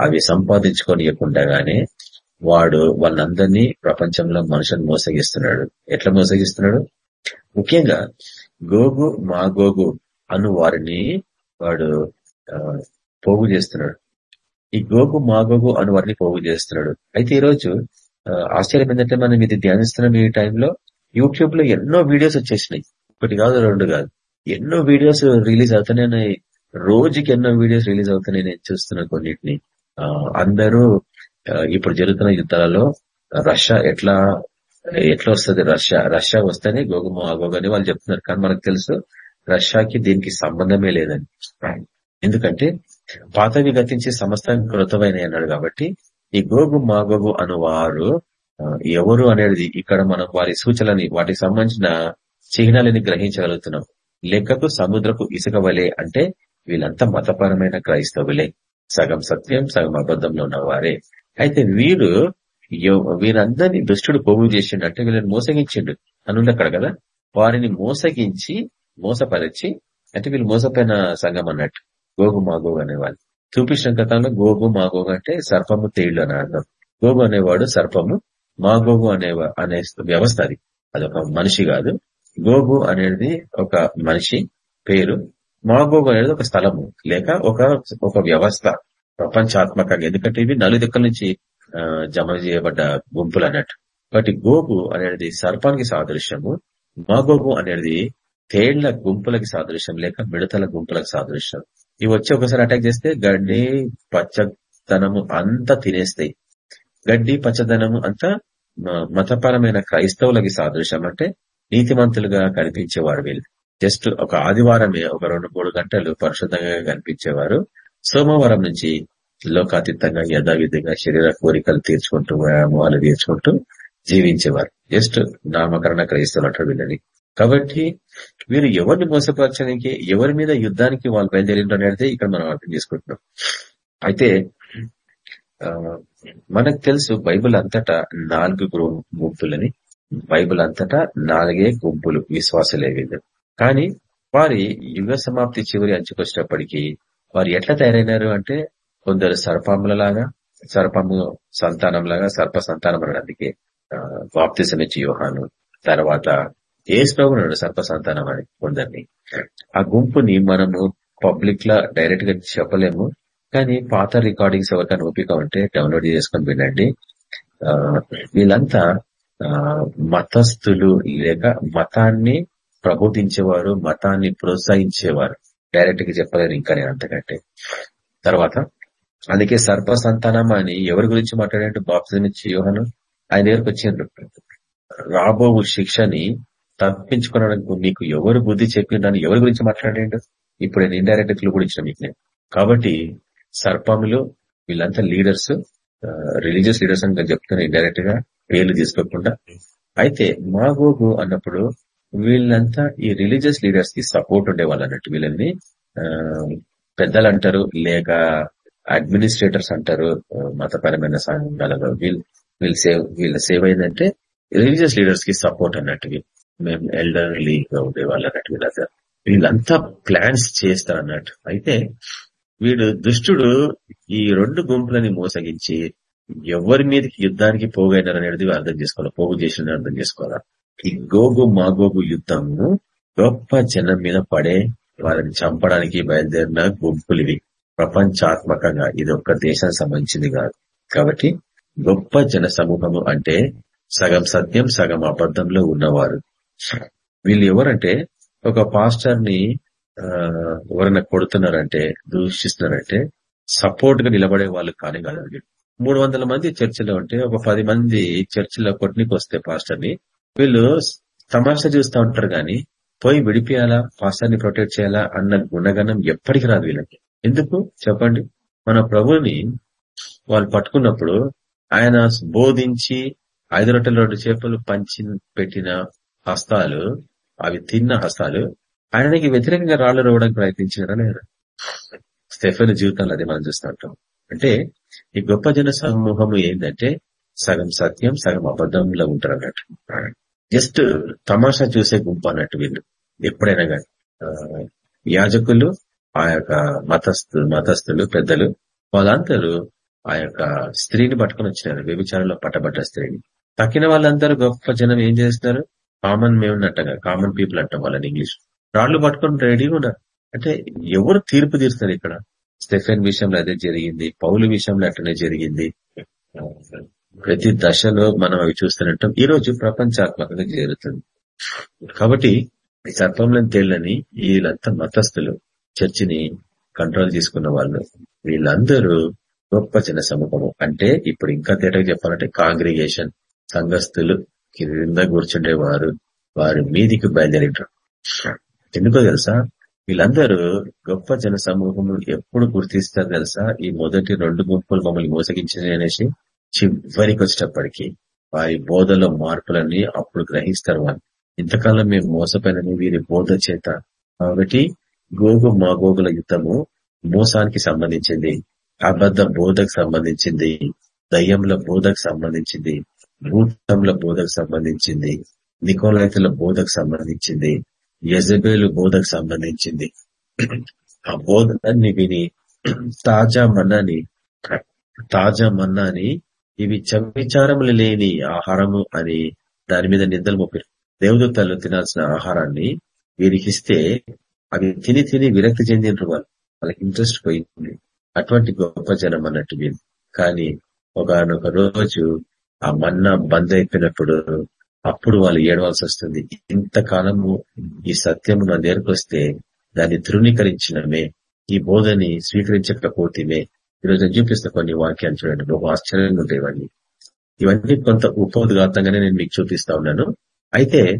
అవి సంపాదించుకోనియకుండగానే వాడు వాళ్ళందరినీ ప్రపంచంలో మనుషులను మోసగిస్తున్నాడు. ఎట్లా మోసగిస్తున్నాడు? ముఖ్యంగా గోగు మా గోగు అను వారిని వాడు పోగు చేస్తున్నాడు. ఈ గోగు మాగోగు అను వారిని పోగు చేస్తున్నాడు. అయితే ఈరోజు ఆశ్చర్యం ఏంటంటే మనం ఇది ధ్యానిస్తున్నాం ఈ టైంలో యూట్యూబ్లో ఎన్నో వీడియోస్ వచ్చేసినాయి. ఒకటి కాదు రెండు కాదు. ఎన్నో వీడియోస్ రిలీజ్ అవుతున్నాయి రోజుకి ఎన్నో వీడియోస్ రిలీజ్ అవుతున్నాయి నేను చూస్తున్నా కొన్నిటిని. అందరూ ఇప్పుడు జరుగుతున్న యుద్ధాలలో రష్యా ఎట్లా ఎట్లా వస్తుంది? రష్యా రష్యా వస్తేనే గోగు మాగోగు అని వాళ్ళు చెప్తున్నారు. కానీ మనకు తెలుసు రష్యాకి దీనికి సంబంధమే లేదని. ఎందుకంటే పాతవి గతించి సమస్తం కృతమైన అన్నాడు కాబట్టి ఈ గోగు మాగోగు అనువారు ఎవరు అనేది ఇక్కడ మనం వారి సూచనని వాటికి సంబంధించిన చిహ్నాలని గ్రహించగలుగుతున్నాం. లెక్కకు సముద్రపు ఇసుక వలె అంటే వీళ్ళంతా మతపరమైన క్రైస్తవులే. సగం సత్యం సగం అబద్ధంలో ఉన్న వారే అయితే వీరు వీరందరినీ దుష్టుడు పోగు చేసిండు అంటే వీళ్ళని మోసగించిండు. అనుంది అక్కడ కదా? వారిని మోసగించి మోసపరిచి అంటే వీళ్ళు మోసపోయిన సంఘం అన్నట్టు. గోగు మాగోగు అనేవాళ్ళు చూపించిన కథంలో గోగు మాగోగు అంటే సర్పము తేళ్ళు అని అర్థం. గోగు అనేవాడు సర్పము మాగోగు అనే అనే వ్యవస్థ అది. అదొక మనిషి కాదు. గోగు అనేది ఒక మనిషి పేరు. మాగోగు అనేది ఒక స్థలము. లేక ఒక ఒక వ్యవస్థ. ప్రపంచాత్మకంగా. ఎందుకంటే ఇవి నలుదిక్కల నుంచి జమ చేయబడ్డ గుంపులు అన్నట్టు కాబట్టి గోగు అనేది సర్పానికి సాదృశ్యము. మాగోగు అనేది తేళ్ళ గుంపులకి సాదృశ్యం. లేక మిడతల గుంపులకు సాదృశ్యం. ఇవి వచ్చి ఒకసారి అటాక్ చేస్తే గడ్డి పచ్చదనము అంతా తినేస్తాయి. గడ్డి పచ్చదనము అంతా మతపరమైన క్రైస్తవులకి సాదృశ్యం. అంటే నీతిమంతులుగా కనిపించేవారు వీళ్ళు. జస్ట్ ఒక ఆదివారమే ఒక రెండు మూడు గంటలు పరిశుద్ధంగా కనిపించేవారు. సోమవారం నుంచి లోకాతీతంగా యథావిధిగా శరీర కోరికలు తీర్చుకుంటూ వ్యాయామాలు తీర్చుకుంటూ జీవించేవారు. జస్ట్ నామకరణ క్రైస్తవులు అంటారు వీళ్ళని. కాబట్టి వీరు ఎవరిని మోసపరచడానికి ఎవరి మీద యుద్ధానికి వాళ్ళు బయలుదేరిండ్రు అనేది ఇక్కడ మనం అర్థం చేసుకుంటున్నాం. అయితే మనకు తెలుసు బైబుల్ అంతటా నాలుగు గుంపులని. బైబుల్ అంతటా నాలుగే గుంపులు విశ్వాసలే వీళ్ళు. కానీ వారి యుగ సమాప్తి చివరి అంచుకొచ్చినప్పటికీ వారు ఎట్లా తయారైనారు అంటే కొందరు సర్పములలాగా సర్పము సంతానం లాగా సర్ప సంతానం అనడానికి వాప్తిసమిచ్చి యోహాను తర్వాత ఏసు స్ప్రభున్నాడు సర్ప సంతానం అని కొందరిని ఆ గుంపుని మనము పబ్లిక్ లా డైరెక్ట్గా చెప్పలేము కానీ పాత రికార్డింగ్స్ ఎవరికైనా ఓపిక ఉంటే డౌన్లోడ్ చేసుకొని వినండి. వీళ్ళంతా మతస్థులు లేక మతాన్ని ప్రబోధించేవారు మతాన్ని ప్రోత్సహించేవారు. డైరెక్ట్గా చెప్పలేరు ఇంకా నేను అంతకంటే. తర్వాత అందుకే సర్ప సంతానం అని ఎవరి గురించి మాట్లాడే బాప్స్ నుంచి యోహను ఆయన దగ్గరకు వచ్చిండ్రు రాబో శిక్షని తప్పించుకోవడానికి మీకు ఎవరు బుద్ధి చెప్పిండని ఎవరి గురించి మాట్లాడాడు ఇప్పుడు నేను ఇండైరెక్ట్ క్లూ కూడా ఇచ్చిన మీకు నేను. కాబట్టి సర్పములు వీళ్ళంతా లీడర్స్ రిలీజియస్ లీడర్స్ అని చెప్తున్నారు ఇండైరెక్ట్గా పేర్లు తీసుకోకుండా. అయితే మాగోగు అన్నప్పుడు వీళ్ళంతా ఈ రిలీజియస్ లీడర్స్కి సపోర్ట్ ఉండేవాళ్ళు అన్నట్టు వీళ్ళని పెద్దలు అంటారు లేక అడ్మినిస్ట్రేటర్స్ అంటారు మతపరమైన సంఘాలలో. వీళ్ళు వీళ్ళ సేవ్ వీళ్ళ సేవ ఏంటంటే రిలీజియస్ లీడర్స్కి సపోర్ట్ అన్నట్టు. మేము ఎల్డర్లీగా ఉండేవాళ్ళు అన్నట్టు వీళ్ళంతా వీళ్ళంతా ప్లాన్స్ చేస్తారు అన్నట్టు. అయితే వీడు దుష్టుడు ఈ రెండు గుంపులని మోసగించి ఎవరి మీదకి యుద్ధానికి పోగైనారు అనేది అర్థం చేసుకోవాలి. పోగు చేసిన అర్థం చేసుకోవాలా? ఈ గోగు మాగోగు యుద్ధము గొప్ప జనం మీద పడే వారిని చంపడానికి బయలుదేరిన గుంపులు ఇవి ప్రపంచాత్మకంగా ఇది ఒక్క దేశానికి సంబంధించింది కాదు. కాబట్టి గొప్ప జన సమూహము అంటే సగం సత్యం సగం అబద్ధంలో ఉన్నవారు. వీళ్ళు ఎవరంటే ఒక పాస్టర్ని ఎవరైనా కొడుతున్నారంటే దూషిస్తున్నారంటే సపోర్ట్గా నిలబడే వాళ్ళు కానీ కాదు మూడు వందల మంది చర్చిలో ఉంటే ఒక పది మంది చర్చిలో కొట్టినికి వస్తే పాస్టర్ని వీళ్ళు తమాషా చూస్తూ ఉంటారు గాని పోయి విడిపియాలా పాస్టర్ని ప్రొటెక్ట్ చేయాలా అన్న గుణగణం ఎప్పటికి రాదు వీళ్ళకి. ఎందుకు? చెప్పండి. మన ప్రభుని వాళ్ళు పట్టుకున్నప్పుడు ఆయన బోధించి ఐదు రొట్టెల రెండు చేపలు పంచి పెట్టిన హస్తాలు అవి తిన్న హస్తాలు ఆయనకి వ్యతిరేకంగా రాళ్ళు రోవడానికి ప్రయత్నించారా లేదా? స్టెఫెన్ జీవితంలో అది మనం చూస్తుంటాం అంటే ఈ గొప్ప జన సమూహము ఏంటంటే సగం సత్యం సగం అబద్ధంలో ఉంటారు అన్నట్టు జస్ట్ తమాషా చూసే గుంపు అన్నట్టు వీళ్ళు. ఎప్పుడైనా కానీ. యాజకులు ఆ యొక్క మతస్థు మతస్థులు పెద్దలు వాళ్ళందరూ ఆ యొక్క స్త్రీని పట్టుకుని వచ్చినారు. వ్యభిచారంలో పట్టబడ్డ స్త్రీని. తక్కిన వాళ్ళందరూ గొప్ప జనం ఏం చేస్తున్నారు? కామన్ మేము అంటగా కామన్ పీపుల్ అంటాం వాళ్ళని ఇంగ్లీష్. రాళ్ళు పట్టుకొని రెడీగా ఉన్నారు అంటే ఎవరు తీర్పు తీరుస్తారు ఇక్కడ? స్టెఫెన్ విషయంలో అదే జరిగింది పౌలు విషయంలో అట్లనే జరిగింది. ప్రతి దశలో మనం అవి చూస్తున్నట్టు ఈ రోజు ప్రపంచాత్మకంగా జరుగుతుంది. కాబట్టి ఈ సర్పంలను తేళ్ళని వీళ్ళంతా మతస్థులు చర్చిని కంట్రోల్ చేసుకున్న వాళ్ళు వీళ్ళందరూ గొప్ప జన సమూహము అంటే ఇప్పుడు ఇంకా తేటగా చెప్పాలంటే కాంగ్రిగేషన్ సంఘస్థులు కింద కూర్చుండే వారు వారి మీదికి బయలుదేరింటారు. ఎందుకో తెలుసా? వీళ్ళందరూ గొప్ప జన సమూహము ఎప్పుడు గుర్తిస్తారు తెలుసా? ఈ మొదటి రెండు గుంపులు మమ్మల్ని మోసగించినాయి అనేసి చివరికి వచ్చేటప్పటికి వారి బోధలో మార్పులన్నీ అప్పుడు గ్రహిస్తారు వాళ్ళు. ఇంతకాలం మేము మోసపోయినని వీరి బోధ చేత. కాబట్టి గోగు మా గోగుల యుద్ధము మోసానికి సంబంధించింది అబద్ధ బోధకు సంబంధించింది దయ్యంల బోధకు సంబంధించింది భూతంల బోధకు సంబంధించింది నికోలైతుల బోధకు సంబంధించింది యజబేలు బోధకు సంబంధించింది. ఆ బోధని విని తాజా మన్నాని తాజా మన్నాని ఇవి చవిచారములు లేని ఆహారము అని దాని మీద నిందలు మోపారు. దేవదూతలు తినాల్సిన ఆహారాన్ని వీరికి ఇస్తే అవి తిని తిని విరక్తి చెందినరు వాళ్ళు. వాళ్ళకి ఇంట్రెస్ట్ పోయింది. అటువంటి గొప్ప జనం అన్నట్టు వీళ్ళు కానీ ఒకనొక రోజు ఆ మన్నా బంద్ అయిపోయినప్పుడు అప్పుడు వాళ్ళు ఏడవలసి వస్తుంది ఇంతకాలము ఈ సత్యము నా వస్తే దాన్ని ధృవీకరించినమే ఈ బోధని స్వీకరించకపోతేమే ఈరోజు నేను చూపిస్తా కొన్ని వాక్యాలు చూడండి. బహు ఆశ్చర్యంగా ఉండేవాడిని ఇవన్నీ. ఇవన్నీ కొంత ఉపోద్ఘాతంగానే నేను మీకు చూపిస్తా ఉన్నాను. అయితే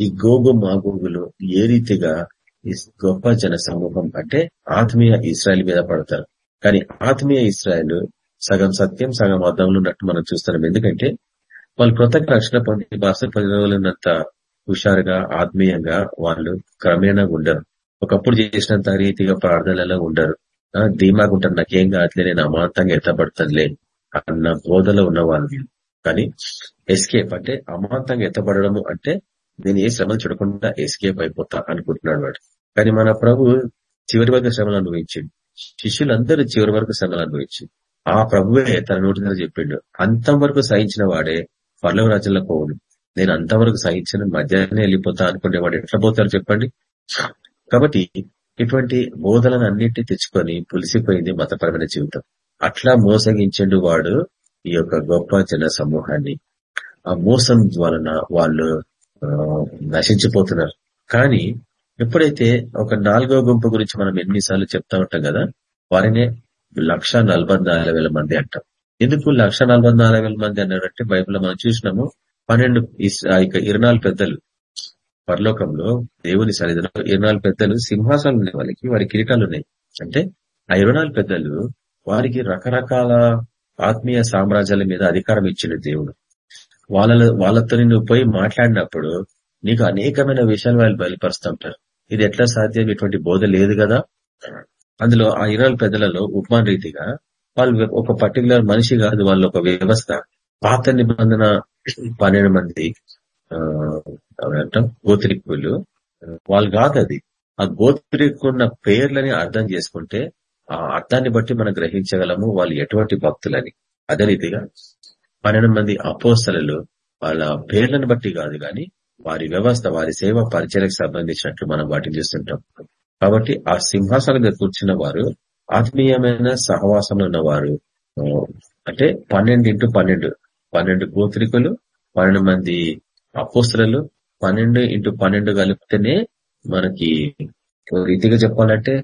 ఈ గోగు మాగోగులు ఏ రీతిగా ఈ గొప్ప జన సమూహం అంటే ఆత్మీయ ఇస్రాయల్ మీద పడతారు. కానీ ఆత్మీయ ఇస్రాయల్ సగం సత్యం సగం అర్థంలో ఉన్నట్టు మనం చూస్తున్నాం. ఎందుకంటే వాళ్ళు కృతజ్ఞ రక్షణ పొంది భాష ఉన్నంత హుషారుగా ఆత్మీయంగా వాళ్ళు క్రమేణా ఉండరు. ఒకప్పుడు చేసినంత రీతిగా ప్రార్థనలలో ఉండరు. ధీమాగా ఉంటారు. నాకేం కావట్లే నేను అమాంతంగా ఎత్తబడతానులే అన్న బోధలో ఉన్నవాళ్ళు. కానీ ఎస్కేప్ అంటే అమాంతంగా ఎత్తబడము అంటే నేను ఏ శ్రమలు చూడకుండా ఎస్కేప్ అయిపోతా అనుకుంటున్నాడు వాడు. కానీ మన ప్రభు చివరి వరకు శ్రమలు అనుభవించింది శిష్యులందరూ చివరి వరకు శ్రమలు అనుభవించింది ఆ ప్రభువే తన నోటి ద్వారా చెప్పిండు. అంతవరకు సహించిన వాడే పర్లవ రాజ్యంలో పోవును. నేను అంతవరకు సహించిన మధ్యాహ్నం వెళ్ళిపోతా అనుకునేవాడు ఎట్లా పోతారు చెప్పండి? కాబట్టి ఇటువంటి బోధలను అన్నింటినీ తెచ్చుకొని పులిసిపోయింది మతపరమైన జీవితం. అట్లా మోసగించండు వాడు ఈ యొక్క గొప్ప జన సమూహాన్ని. ఆ మోసం వలన వాళ్ళు నశించిపోతున్నారు. కానీ ఎప్పుడైతే ఒక నాలుగో గుంపు గురించి మనం ఎన్నిసార్లు చెప్తా ఉంటాం కదా వారినే లక్ష మంది అంటాం. ఎందుకు లక్ష మంది అన్నాడంటే బైబిల్లో మనం చూసినాము పన్నెండు ఇరనాలు పెద్దలు పరలోకంలో దేవుని సన్నిధిలో ఇరనాలు పెద్దలు సింహాసనం ఉన్నాయి వాళ్ళకి వారి కిరీటాలు ఉన్నాయి. అంటే ఆ ఇరనాలు పెద్దలు వారికి రకరకాల ఆత్మీయ సామ్రాజ్యాల మీద అధికారం ఇచ్చిన దేవుడు. వాళ్ళ వాళ్ళతో నువ్వు పోయి మాట్లాడినప్పుడు నీకు అనేకమైన విషయాలు వాళ్ళు బయలుపరుస్తుంటారు. ఇది ఎట్లా సాధ్యం? ఇటువంటి బోధ లేదు కదా? అందులో ఆ ఇరవై పెద్దలలో ఉపమాన రీతిగా వాళ్ళు ఒక పర్టికులర్ మనిషి కాదు వాళ్ళు ఒక వ్యవస్థ. పాత నిబంధన పన్నెండు మంది అంటాం గోత్రికులు. వాళ్ళు కాదు అది. ఆ గోత్రికున్న పేర్లని అర్థం చేసుకుంటే ఆ అర్థాన్ని బట్టి మనం గ్రహించగలము వాళ్ళు ఎటువంటి భక్తులని. అదే రీతిగా పన్నెండు మంది అపోస్తలు వాళ్ళ పేర్లను బట్టి కాదు కానీ వారి వ్యవస్థ వారి సేవ పరిచయకు సంబంధించినట్లు మనం వాటిని చూస్తుంటాం. కాబట్టి ఆ సింహాసనం మీద కూర్చున్న వారు ఆత్మీయమైన సహవాసంలో ఉన్నవారు అంటే పన్నెండు ఇంటూ పన్నెండు పన్నెండు గోత్రికులు పన్నెండు మంది అపోస్తులు పన్నెండు ఇంటూ పన్నెండు కలిపితేనే మనకి రీతిగా చెప్పాలంటే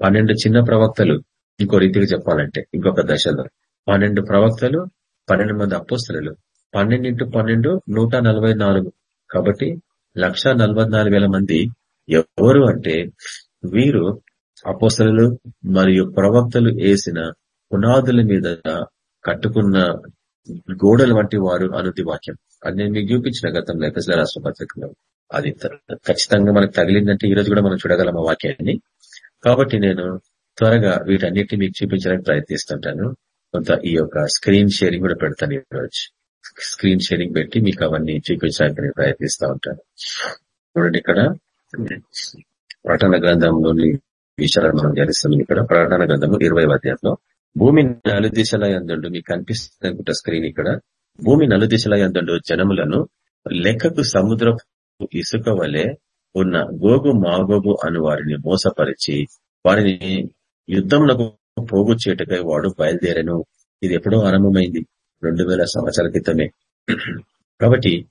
పన్నెండు చిన్న ప్రవక్తలు ఇంకో రీతిగా చెప్పాలంటే ఇంకొక దశలో. పన్నెండు ప్రవక్తలు పన్నెండు మంది అపోస్తులు పన్నెండు ఇంటూ పన్నెండు నూట కాబట్టి లక్ష మంది ఎవరు అంటే వీరు అపోసలు మరియు ప్రవక్తలు వేసిన పునాదుల మీద కట్టుకున్న గోడల వంటి వారు అనుది వాక్యం. అది నేను మీకు చూపించిన గతంలో ఎఫ్ఎస్ల రాష్ట్ర పత్రికలో. అది ఖచ్చితంగా మనకు తగిలిందంటే ఈ రోజు కూడా మనం చూడగలం ఆ వాక్యాన్ని? కాబట్టి నేను త్వరగా వీటన్నిటిని మీకు చూపించడానికి ప్రయత్నిస్తుంటాను. కొంత ఈ యొక్క స్క్రీన్ షేరింగ్ కూడా పెడతాను ఈరోజు స్క్రీన్ షేరింగ్ పెట్టి మీకు అవన్నీ చూపించడానికి ప్రయత్నిస్తూ ఉంటాను. చూడండి ఇక్కడ. ప్రకటన గ్రంథంలోని విషయాలను మనం ధ్యానిస్తున్నాం. ఇక్కడ ప్రకటన గ్రంథము ఇరవై అధ్యాయంలో. భూమి నలుదిశల ఎందుండు మీకు కనిపిస్తుంది స్క్రీన్ ఇక్కడ. భూమి నలుదిశల ఎందుండు జనములను లెక్కకు సముద్ర ఇసుక వలె ఉన్న గోగు మాగోగు అను వారిని మోసపరిచి వారిని యుద్ధంలో పోగు చేటుకై వాడు బయలుదేరను. ఇది ఎప్పుడో ఆరంభమైంది. రెండు వేల సంవత్సరాల క్రితమే. కాబట్టి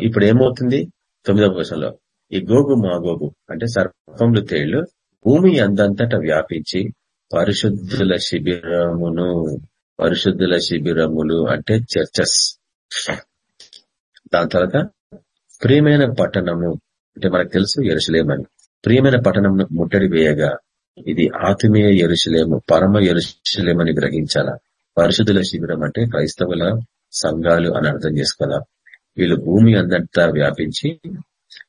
ఇప్పుడు ఏమవుతుంది? తొమ్మిదవ వర్షంలో ఈ గోగు మాగోగు అంటే సర్పములు తేళ్ళు భూమి అందంతట వ్యాపించి పరిశుద్ధుల శిబిరమును పరిశుద్ధుల శిబిరములు అంటే చర్చస్. దాని తర్వాత ప్రియమైన పట్టణము అంటే మనకు తెలుసు ఎరుసలేమని ప్రియమైన పట్టణం ముట్టడి వేయగా ఇది ఆత్మీయ ఎరుసలేము పరమ ఎరుసలేమని గ్రహించాల. పరిశుద్ధుల శిబిరం అంటే క్రైస్తవుల సంఘాలు అని అర్థం చేసుకోవాలా. వీళ్ళు భూమి అందంతా వ్యాపించి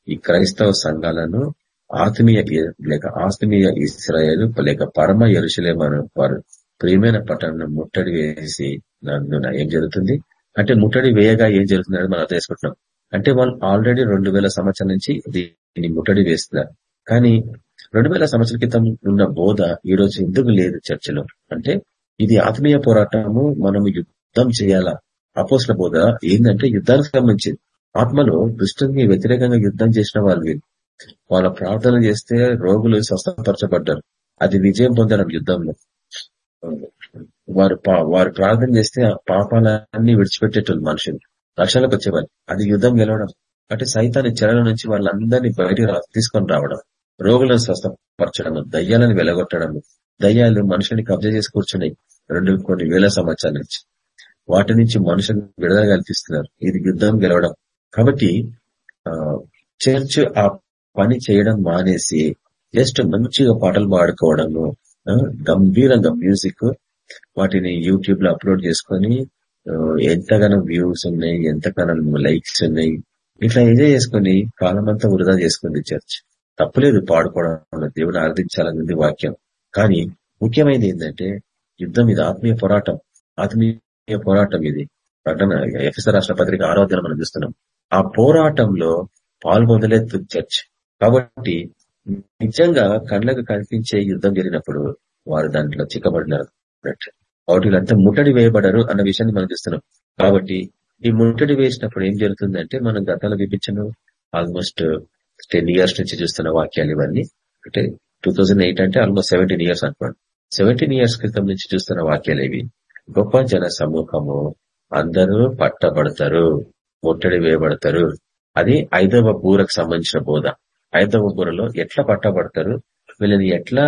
ఈ క్రైస్తవ సంఘాలను ఆత్మీయ లేక ఆత్మీయ ఇస్రాయలు లేక పరమ ఎరుసలేమను వారు ప్రియమైన పట్టణం ముట్టడి వేసి నందున ఏం జరుగుతుంది? అంటే ముట్టడి వేయగా ఏం జరుగుతుంది మనం అర్థం చేసుకుంటున్నాం. అంటే వాళ్ళు ఆల్రెడీ రెండు వేల సంవత్సరం నుంచి దీన్ని ముట్టడి వేస్తున్నారు. కానీ రెండు వేల సంవత్సరాల క్రితం ఉన్న బోధ ఈ రోజు ఎందుకు లేదు చర్చలో? అంటే ఇది ఆత్మీయ పోరాటము మనము యుద్ధం చేయాలా? అపోస్ల బోధ ఏంటంటే యుద్ధానికి సంబంధించింది. ఆత్మలో దుష్టుని వ్యతిరేకంగా యుద్ధం చేసిన వాళ్ళు. వీళ్ళు వాళ్ళ ప్రార్థన చేస్తే రోగులు స్వస్థపరచబడ్డారు. అది విజయం పొందడం యుద్ధంలో. వారు వారు ప్రార్థన చేస్తే పాపాలన్నీ విడిచిపెట్టేటోళ్ళు మనుషులు. రక్షణకు వచ్చేవాళ్ళు అది యుద్ధం గెలవడం. అంటే సైతాన్ని చెరల నుంచి వాళ్ళందరినీ బయటికి తీసుకొని రావడం. రోగులను స్వస్థపరచడం దయ్యాలను వెలగొట్టడం దయ్యాలు మనుషుల్ని కబ్జా చేసి కూర్చున్నాయి రెండు కొన్ని వేల సంవత్సరాల నుంచి. వాటి నుంచి మనుషులు విడుదల కల్పిస్తున్నారు. ఇది యుద్ధం గెలవడం. కాబట్టి చర్చ్ ఆ పని చేయడం మానేసి జస్ట్ మంచిగా పాటలు పాడుకోవడము గంభీరంగా మ్యూజిక్ వాటిని యూట్యూబ్లో అప్లోడ్ చేసుకొని ఎంతగానో వ్యూస్ ఉన్నాయి ఎంతగానో లైక్స్ ఉన్నాయి ఇట్లా ఎంజాయ్ చేసుకుని కాలం అంతా వృధా చేసుకుంది చర్చ్. తప్పులేదు పాడుకోవడం దేవుడు ఆరాధించాలన్నది వాక్యం. కానీ ముఖ్యమైనది ఏంటంటే యుద్ధం ఇది ఆత్మీయ పోరాటం. ఆత్మీయ పోరాటం ఇది. ప్రకటన ఎఫ్ఎస్ రాష్ట్ర పత్రిక ఆరోగ్యం మనం చూస్తున్నాం. ఆ పోరాటంలో పాల్గొందలేదు చర్చ్ కాబట్టి నిజంగా కళ్ళకు కనిపించే యుద్ధం జరిగినప్పుడు వారు దాంట్లో చిక్కబడినారు. కాబట్టి వీళ్ళంతా ముట్టడి వేయబడరు అన్న విషయాన్ని మనం చూస్తున్నాం. కాబట్టి ఈ ముట్టడి వేసినప్పుడు ఏం జరుగుతుందంటే మనం గతంలో విపించను ఆల్మోస్ట్ టెన్ ఇయర్స్ నుంచి చూస్తున్న వాక్యాలు ఇవన్నీ. అంటే టూ అంటే ఆల్మోస్ట్ సెవెంటీన్ ఇయర్స్ అనుకోండి. సెవెంటీన్ ఇయర్స్ క్రితం నుంచి చూస్తున్న వాక్యాలు ఇవి గొప్ప జన సమూహము. అందరూ పట్టబడతారు. ముట్టడి వేయబడతారు. అది ఐదవ బూరకు సంబంధించిన బోధ. ఐదవ బూరలో ఎట్లా పట్టబడతారు? వీళ్ళని ఎట్లా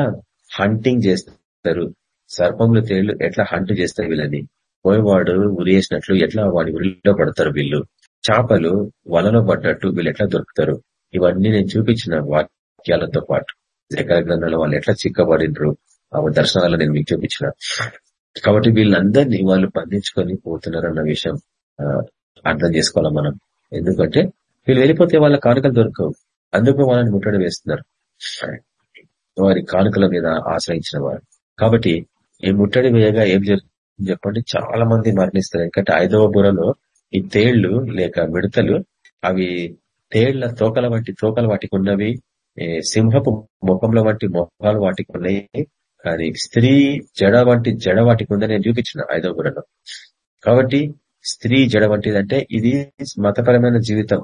హంటింగ్ చేస్తారు? సర్పములు తేళ్ళు ఎట్లా హంట్ చేస్తారు వీళ్ళని? పోయేవాడు ఉరియేసినట్లు ఎట్లా వాడి ఉరిలో పడతారు వీళ్ళు? చేపలు వలలో పడ్డట్టు వీళ్ళు ఎట్లా దొరుకుతారు? ఇవన్నీ నేను చూపించిన వాక్యాలతో పాటు. జగర గ్రంథంలో వాళ్ళు ఎట్లా చిక్కబడినరు? ఆ దర్శనాలు నేను మీకు చూపించిన. కాబట్టి వీళ్ళందరినీ వాళ్ళు బంధించుకొని పోతున్నారు అన్న విషయం అర్థం చేసుకోవాలి మనం. ఎందుకంటే వీళ్ళు వెళ్ళిపోతే వాళ్ళ కానుకలు దొరకవు. అందుకు వాళ్ళని ముట్టడి వేస్తున్నారు. వారి కానుకల మీద ఆశ్రయించిన వారు. కాబట్టి ఈ ముట్టడి వేయగా ఏం జరుగుతుంది చెప్పండి? చాలా మంది మరణిస్తారు. ఎందుకంటే ఐదవ బురలో ఈ తేళ్ళు లేక మిడతలు అవి తేళ్ళ తోకల వంటి తోకలు వాటికి ఉన్నవి సింహపు ముఖంలో వంటి మొహాలు వాటికి ఉన్నాయి. కానీ స్త్రీ జడ వంటి జడ వాటికి ఉందని నేను చూపించిన ఐదవ బురలో కాబట్టి స్త్రీ జడ వంటిదంటే ఇది మతపరమైన జీవితం.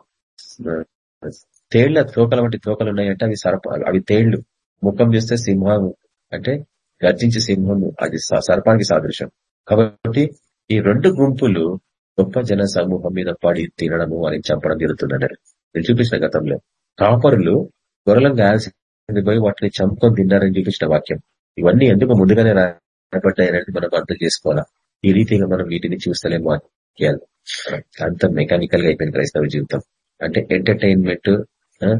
తేళ్ళ తోకల వంటి తోకలు ఉన్నాయంటే అవి సర్ప అవి తేళ్ళు. ముఖం చూస్తే సింహం అంటే గర్జించే సింహము అది సర్పానికి సాదృశ్యం. కాబట్టి ఈ రెండు గుంపులు గొప్ప జన సమూహం మీద పడి తినడము వారిని చంపడం జరుగుతుందన్నారు. నేను చూపించిన గతంలో. కాపరులు గొర్రెలను గాయాల్సింది పోయి వాటిని చంపుకొని తిన్నారని చూపించిన వాక్యం. ఇవన్నీ ఎందుకు ముందుగానే రాబడ్డాయని మనం అర్థం చేసుకోవాలా? ఈ రీతిగా మనం వీటిని చూస్తలేము వాక్యాలు అంత మెకానికల్గా అయిపోయిన క్రైస్తవ జీవితం. అంటే ఎంటర్టైన్మెంట్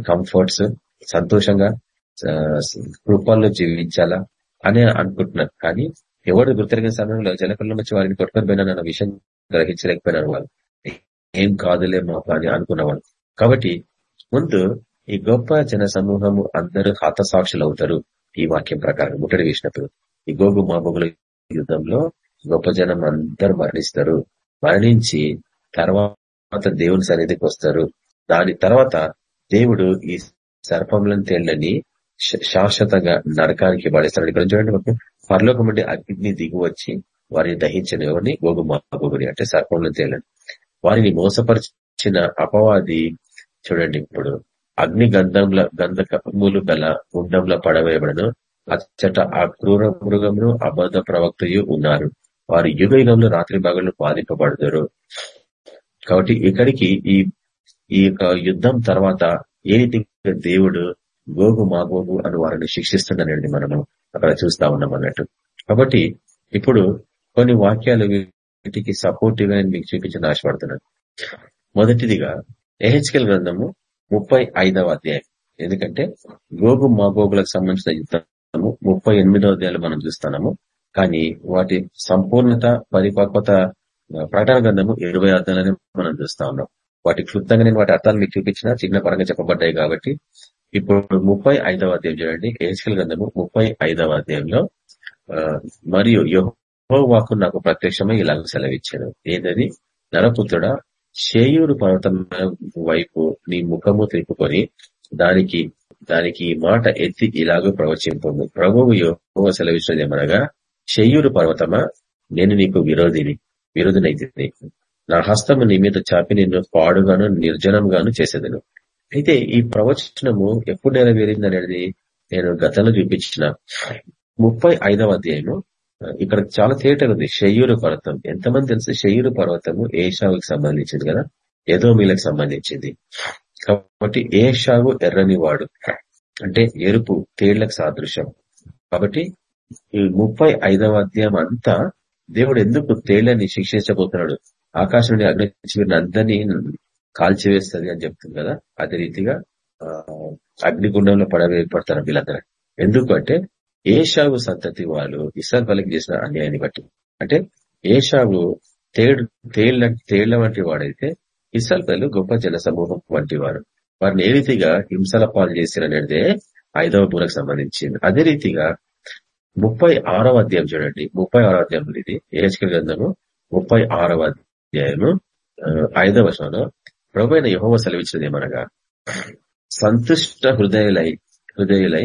కంఫర్ట్స్ సంతోషంగా రూపాల్లో జీవించాలా అని అనుకుంటున్నారు. కానీ ఎవరు గుర్తెరిగిన సమయంలో జనకుల నుంచి వారిని కొట్టుకొని పోయినా విషయం గ్రహించలేకపోయినారు వాళ్ళు. ఏం కాదులే మాకు అని అనుకున్నవాళ్ళు. కాబట్టి ముందు ఈ గొప్ప జన సమూహము అందరూ హతసాక్షులు అవుతారు ఈ వాక్యం ప్రకారం ముట్టడి వేసినప్పుడు. ఈ గోగు మాబోగుల యుద్ధంలో గొప్ప జనం అందరూ మరణిస్తారు. మరణించి తర్వాత దేవుని సన్నిధికి వస్తారు. దాని తర్వాత దేవుడు ఈ సర్పంలను తేళ్ళని శాశ్వతంగా నరకానికి పడేస్తాడు. ఇక్కడ చూడండి పరలోకం నుండి అగ్ని దిగువచ్చి వారిని దహించిన ఎవరిని? గోగు మాగోగుని అంటే సర్పంలను తేలని వారిని మోసపరిచిన అపవాది చూడండి ఇప్పుడు. అగ్ని గంధంల గంధకములు గల గుండంలో పడవేయబడను. అచ్చట ఆ క్రూర మృగమును అబద్ధ ప్రవక్తయు ఉన్నారు. వారు యుగ యుగంలో రాత్రి భాగంలో బాధింపబడతారు కాబట్టి ఇక్కడికి ఈ ఈ యొక్క యుద్ధం తర్వాత ఏ రీతిగా దేవుడు గోగు మా గోగు అని వారిని శిక్షిస్తుందనేది మనము అక్కడ చూస్తా ఉన్నాం అన్నట్టు. కాబట్టి ఇప్పుడు కొన్ని వాక్యాలు వీటికి సపోర్టివ్గా మీకు చూపించిన ఆశపడుతున్నాను. మొదటిదిగా ఎహెచ్కెల్ గ్రంథము ముప్పై ఐదవ అధ్యాయం. ఎందుకంటే గోగు మా గోగులకు సంబంధించిన యుద్ధము ముప్పై ఎనిమిదవ అధ్యాయులు మనం చూస్తున్నాము. కానీ వాటి సంపూర్ణత పరిపక్వత ప్రకటన గ్రంథము ఇరవై అర్థాలని మనం చూస్తా ఉన్నాం. వాటి క్లుప్తంగా నేను వాటి అర్థాలు మీకు చూపించిన చిన్న పరంగా చెప్పబడ్డాయి కాబట్టి ఇప్పుడు ముప్పై ఐదవ అధ్యాయం చూడండి. ఏజ్కల్ గ్రంథము ముప్పై ఐదవ అధ్యాయంలో మరియు యహోవాకు నాకు ప్రత్యక్షమై ఇలాగ సెలవిచ్చాడు. ఏంటది? నరపుత్రుడ షేయూరు పర్వతం వైపు నీ ముఖము తిప్పుకొని దానికి దానికి మాట ఎత్తి ఇలాగూ ప్రవచింపు ప్రభువు యోగ సెలవిచ్చినది ఏమనగా చెయ్యూరు పర్వతమా? నేను నీకు విరోధిని విరోధనైతుంది నా హస్తము నీ మీద చాపి నిన్ను పాడుగాను నిర్జనంగాను చేసేదను. అయితే ఈ ప్రవచనము ఎప్పుడు నెరవేరింది అనేది నేను గతంలో చూపించిన ముప్పై ఐదవ అధ్యాయము. ఇక్కడ చాలా థియేటర్ ఉంది. షయ్యూరు పర్వతం. ఎంతమంది తెలుసు? షయ్యూరు పర్వతము ఏషావుకి సంబంధించింది కదా? ఏదో మీలకు సంబంధించింది. కాబట్టి ఏషావు ఎర్రని వాడు అంటే ఎరుపు తేళ్ళకు సాదృశ్యం. కాబట్టి ఈ ముప్పై ఐదవ అధ్యాయం అంతా దేవుడు ఎందుకు తేళ్ళని శిక్షించబోతున్నాడు? ఆకాశం నుండి అగ్ని అందరినీ కాల్చివేస్తుంది అని చెప్తుంది కదా? అదే రీతిగా అగ్నిగుండంలో పడవేయబడతారు వీళ్ళందరూ. ఎందుకంటే ఏషావు సంతతి వాళ్ళు ఇస్రాల్ పలికి చేసిన అన్యాయాన్ని బట్టి. అంటే ఏషావు తేడు తేళ్ళ తేళ్ళ వంటి వాడైతే ఇస్రాల్ గొప్ప జన సమూహం వంటి వారు. వారిని ఏ రీతిగా హింసల పాలు చేశారనేదే ఐదవ బూరకు సంబంధించింది. అదే రీతిగా ముప్పై ఆరవ అధ్యాయం చూడండి. ముప్పై ఆరవ అధ్యాయం ఇది. ఏహెచ్కల్ గ్రంథము ముప్పై ఆరవ అధ్యాయము ఐదవ వచనంలో ప్రభు అయిన యహోవ సెలవిచ్చినది ఏమనగా సంతుష్ట హృదయులై హృదయులై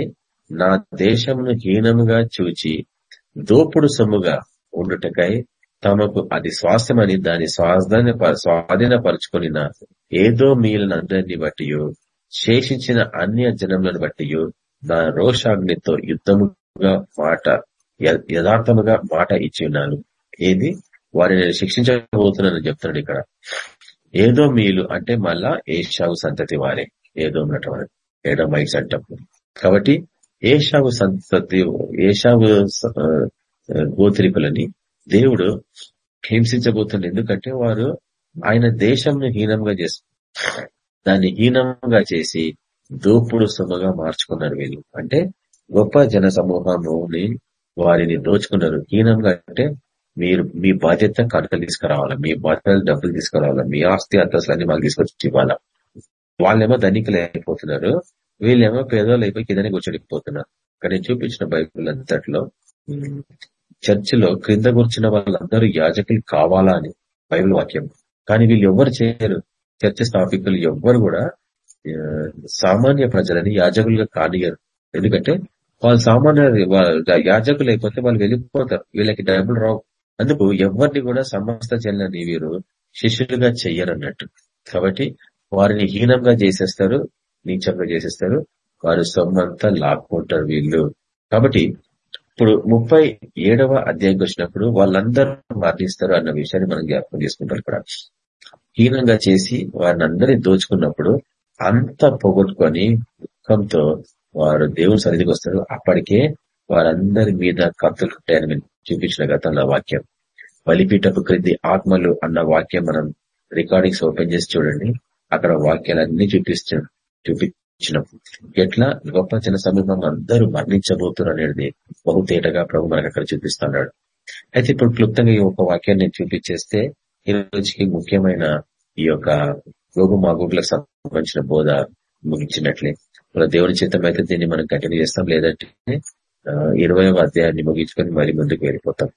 నా దేశంను హీనముగా చూచి దోపుడు సొమ్ముగా ఉండుటకై తమకు అది స్వాస్థ్యమని దాని స్వాధీన స్వాధీనపరుచుకుని ఏదో మీలందరినీ బట్టి శేషించిన అన్య జనములను బట్టి నా రోషాగ్నితో యుద్ధము యథార్థముగా మాట యథార్థముగా మాట ఇచ్చి ఉన్నాను. ఏది? వారిని నేను శిక్షించబోతున్నానని చెప్తున్నాడు ఇక్కడ. ఏదో మీలు అంటే మళ్ళా ఏషావు సంతతి వారే. ఏదో ఉన్నటువంటి ఏడో మైక్స్ అంటాం కాబట్టి ఏషావు సంతతి ఏషావు గోత్రికులని దేవుడు హింసించబోతున్నాడు. ఎందుకంటే వారు ఆయన దేశంను హీనంగా చేస్తారు దాన్ని హీనంగా చేసి దోపుడు సొమ్మగా మార్చుకున్నారు వీళ్ళు. అంటే గొప్ప జన సమూహముని వారిని దోచుకున్నారు. హీనంగా అంటే మీరు మీ బాధ్యత కనుక తీసుకురావాలా? మీ బాధ్యత డబ్బులు తీసుకురావాలా? మీ ఆస్తి అన్ని మాకు తీసుకొచ్చి ఇవ్వాలా? వాళ్ళేమో ధనికులు అయిపోతున్నారు. వీళ్ళేమో పేదవాళ్ళు అయిపోయి కిందనే కూర్చొనిపోతున్నారు కానీ చూపించిన బైబుల్ అంతట్లో చర్చిలో క్రింద కూర్చున్న వాళ్ళందరూ యాజకులు కావాలా అని బైబిల్ వాక్యం. కానీ వీళ్ళు ఎవరు చేయరు. చర్చ స్థాపికులు ఎవ్వరు కూడా సామాన్య ప్రజలని యాజకులుగా కానియరు ఎందుకంటే వాళ్ళు సామాన్య యాజకులు అయిపోతే వాళ్ళు వెళ్ళిపోతారు. వీళ్ళకి డబ్బులు రావు. అందుకు ఎవరిని కూడా సమస్త చెల్లని వీరు శిష్యులుగా చెయ్యరన్నట్టు. కాబట్టి వారిని హీనంగా చేసేస్తారు నీచంగా చేసేస్తారు. వారు సొమ్మంతా లాక్కుంటారు వీళ్ళు. కాబట్టి ఇప్పుడు ముప్పై ఏడవ అధ్యాయంకి వచ్చినప్పుడు వాళ్ళందరూ మరణిస్తారు అన్న విషయాన్ని మనం జ్ఞాపకం చేసుకుంటారు ఇక్కడ. హీనంగా చేసి వారిని అందరినీ దోచుకున్నప్పుడు అంత పొగొట్టుకొని దుఃఖంతో వారు దేవుని సన్నిధికి వస్తారు అప్పటికే వారందరి మీద కత్తులు ఉంటాయని మేము చూపించిన గతంలో వాక్యం. బలిపీఠపు క్రింది ఆత్మలు అన్న వాక్యం మనం రికార్డింగ్స్ ఓపెన్ చేసి చూడండి. అక్కడ వాక్యాలన్నీ చూపిస్తాం చూపించినాం ఎట్లా గొప్ప జన సమూహం అందరూ మరణించబోతున్నారు అనేది బహుతేటగా ప్రభు మనకు అక్కడ చూపిస్తున్నాడు. అయితే ఇప్పుడు క్లుప్తంగా ఈ ఒక వాక్యాన్ని నేను చూపించేస్తే ఈ రోజుకి ముఖ్యమైన ఈ యొక్క గోగు మాగోగులకు సంబంధించిన బోధ ముగించినట్లే. మన దేవుని చిత్తం అయితే దీన్ని మనం కంటిన్యూ చేస్తాం. లేదంటే ఇరవై అధ్యాయాన్ని ముగించుకొని మరి ముందుకు వెళ్ళిపోతాం.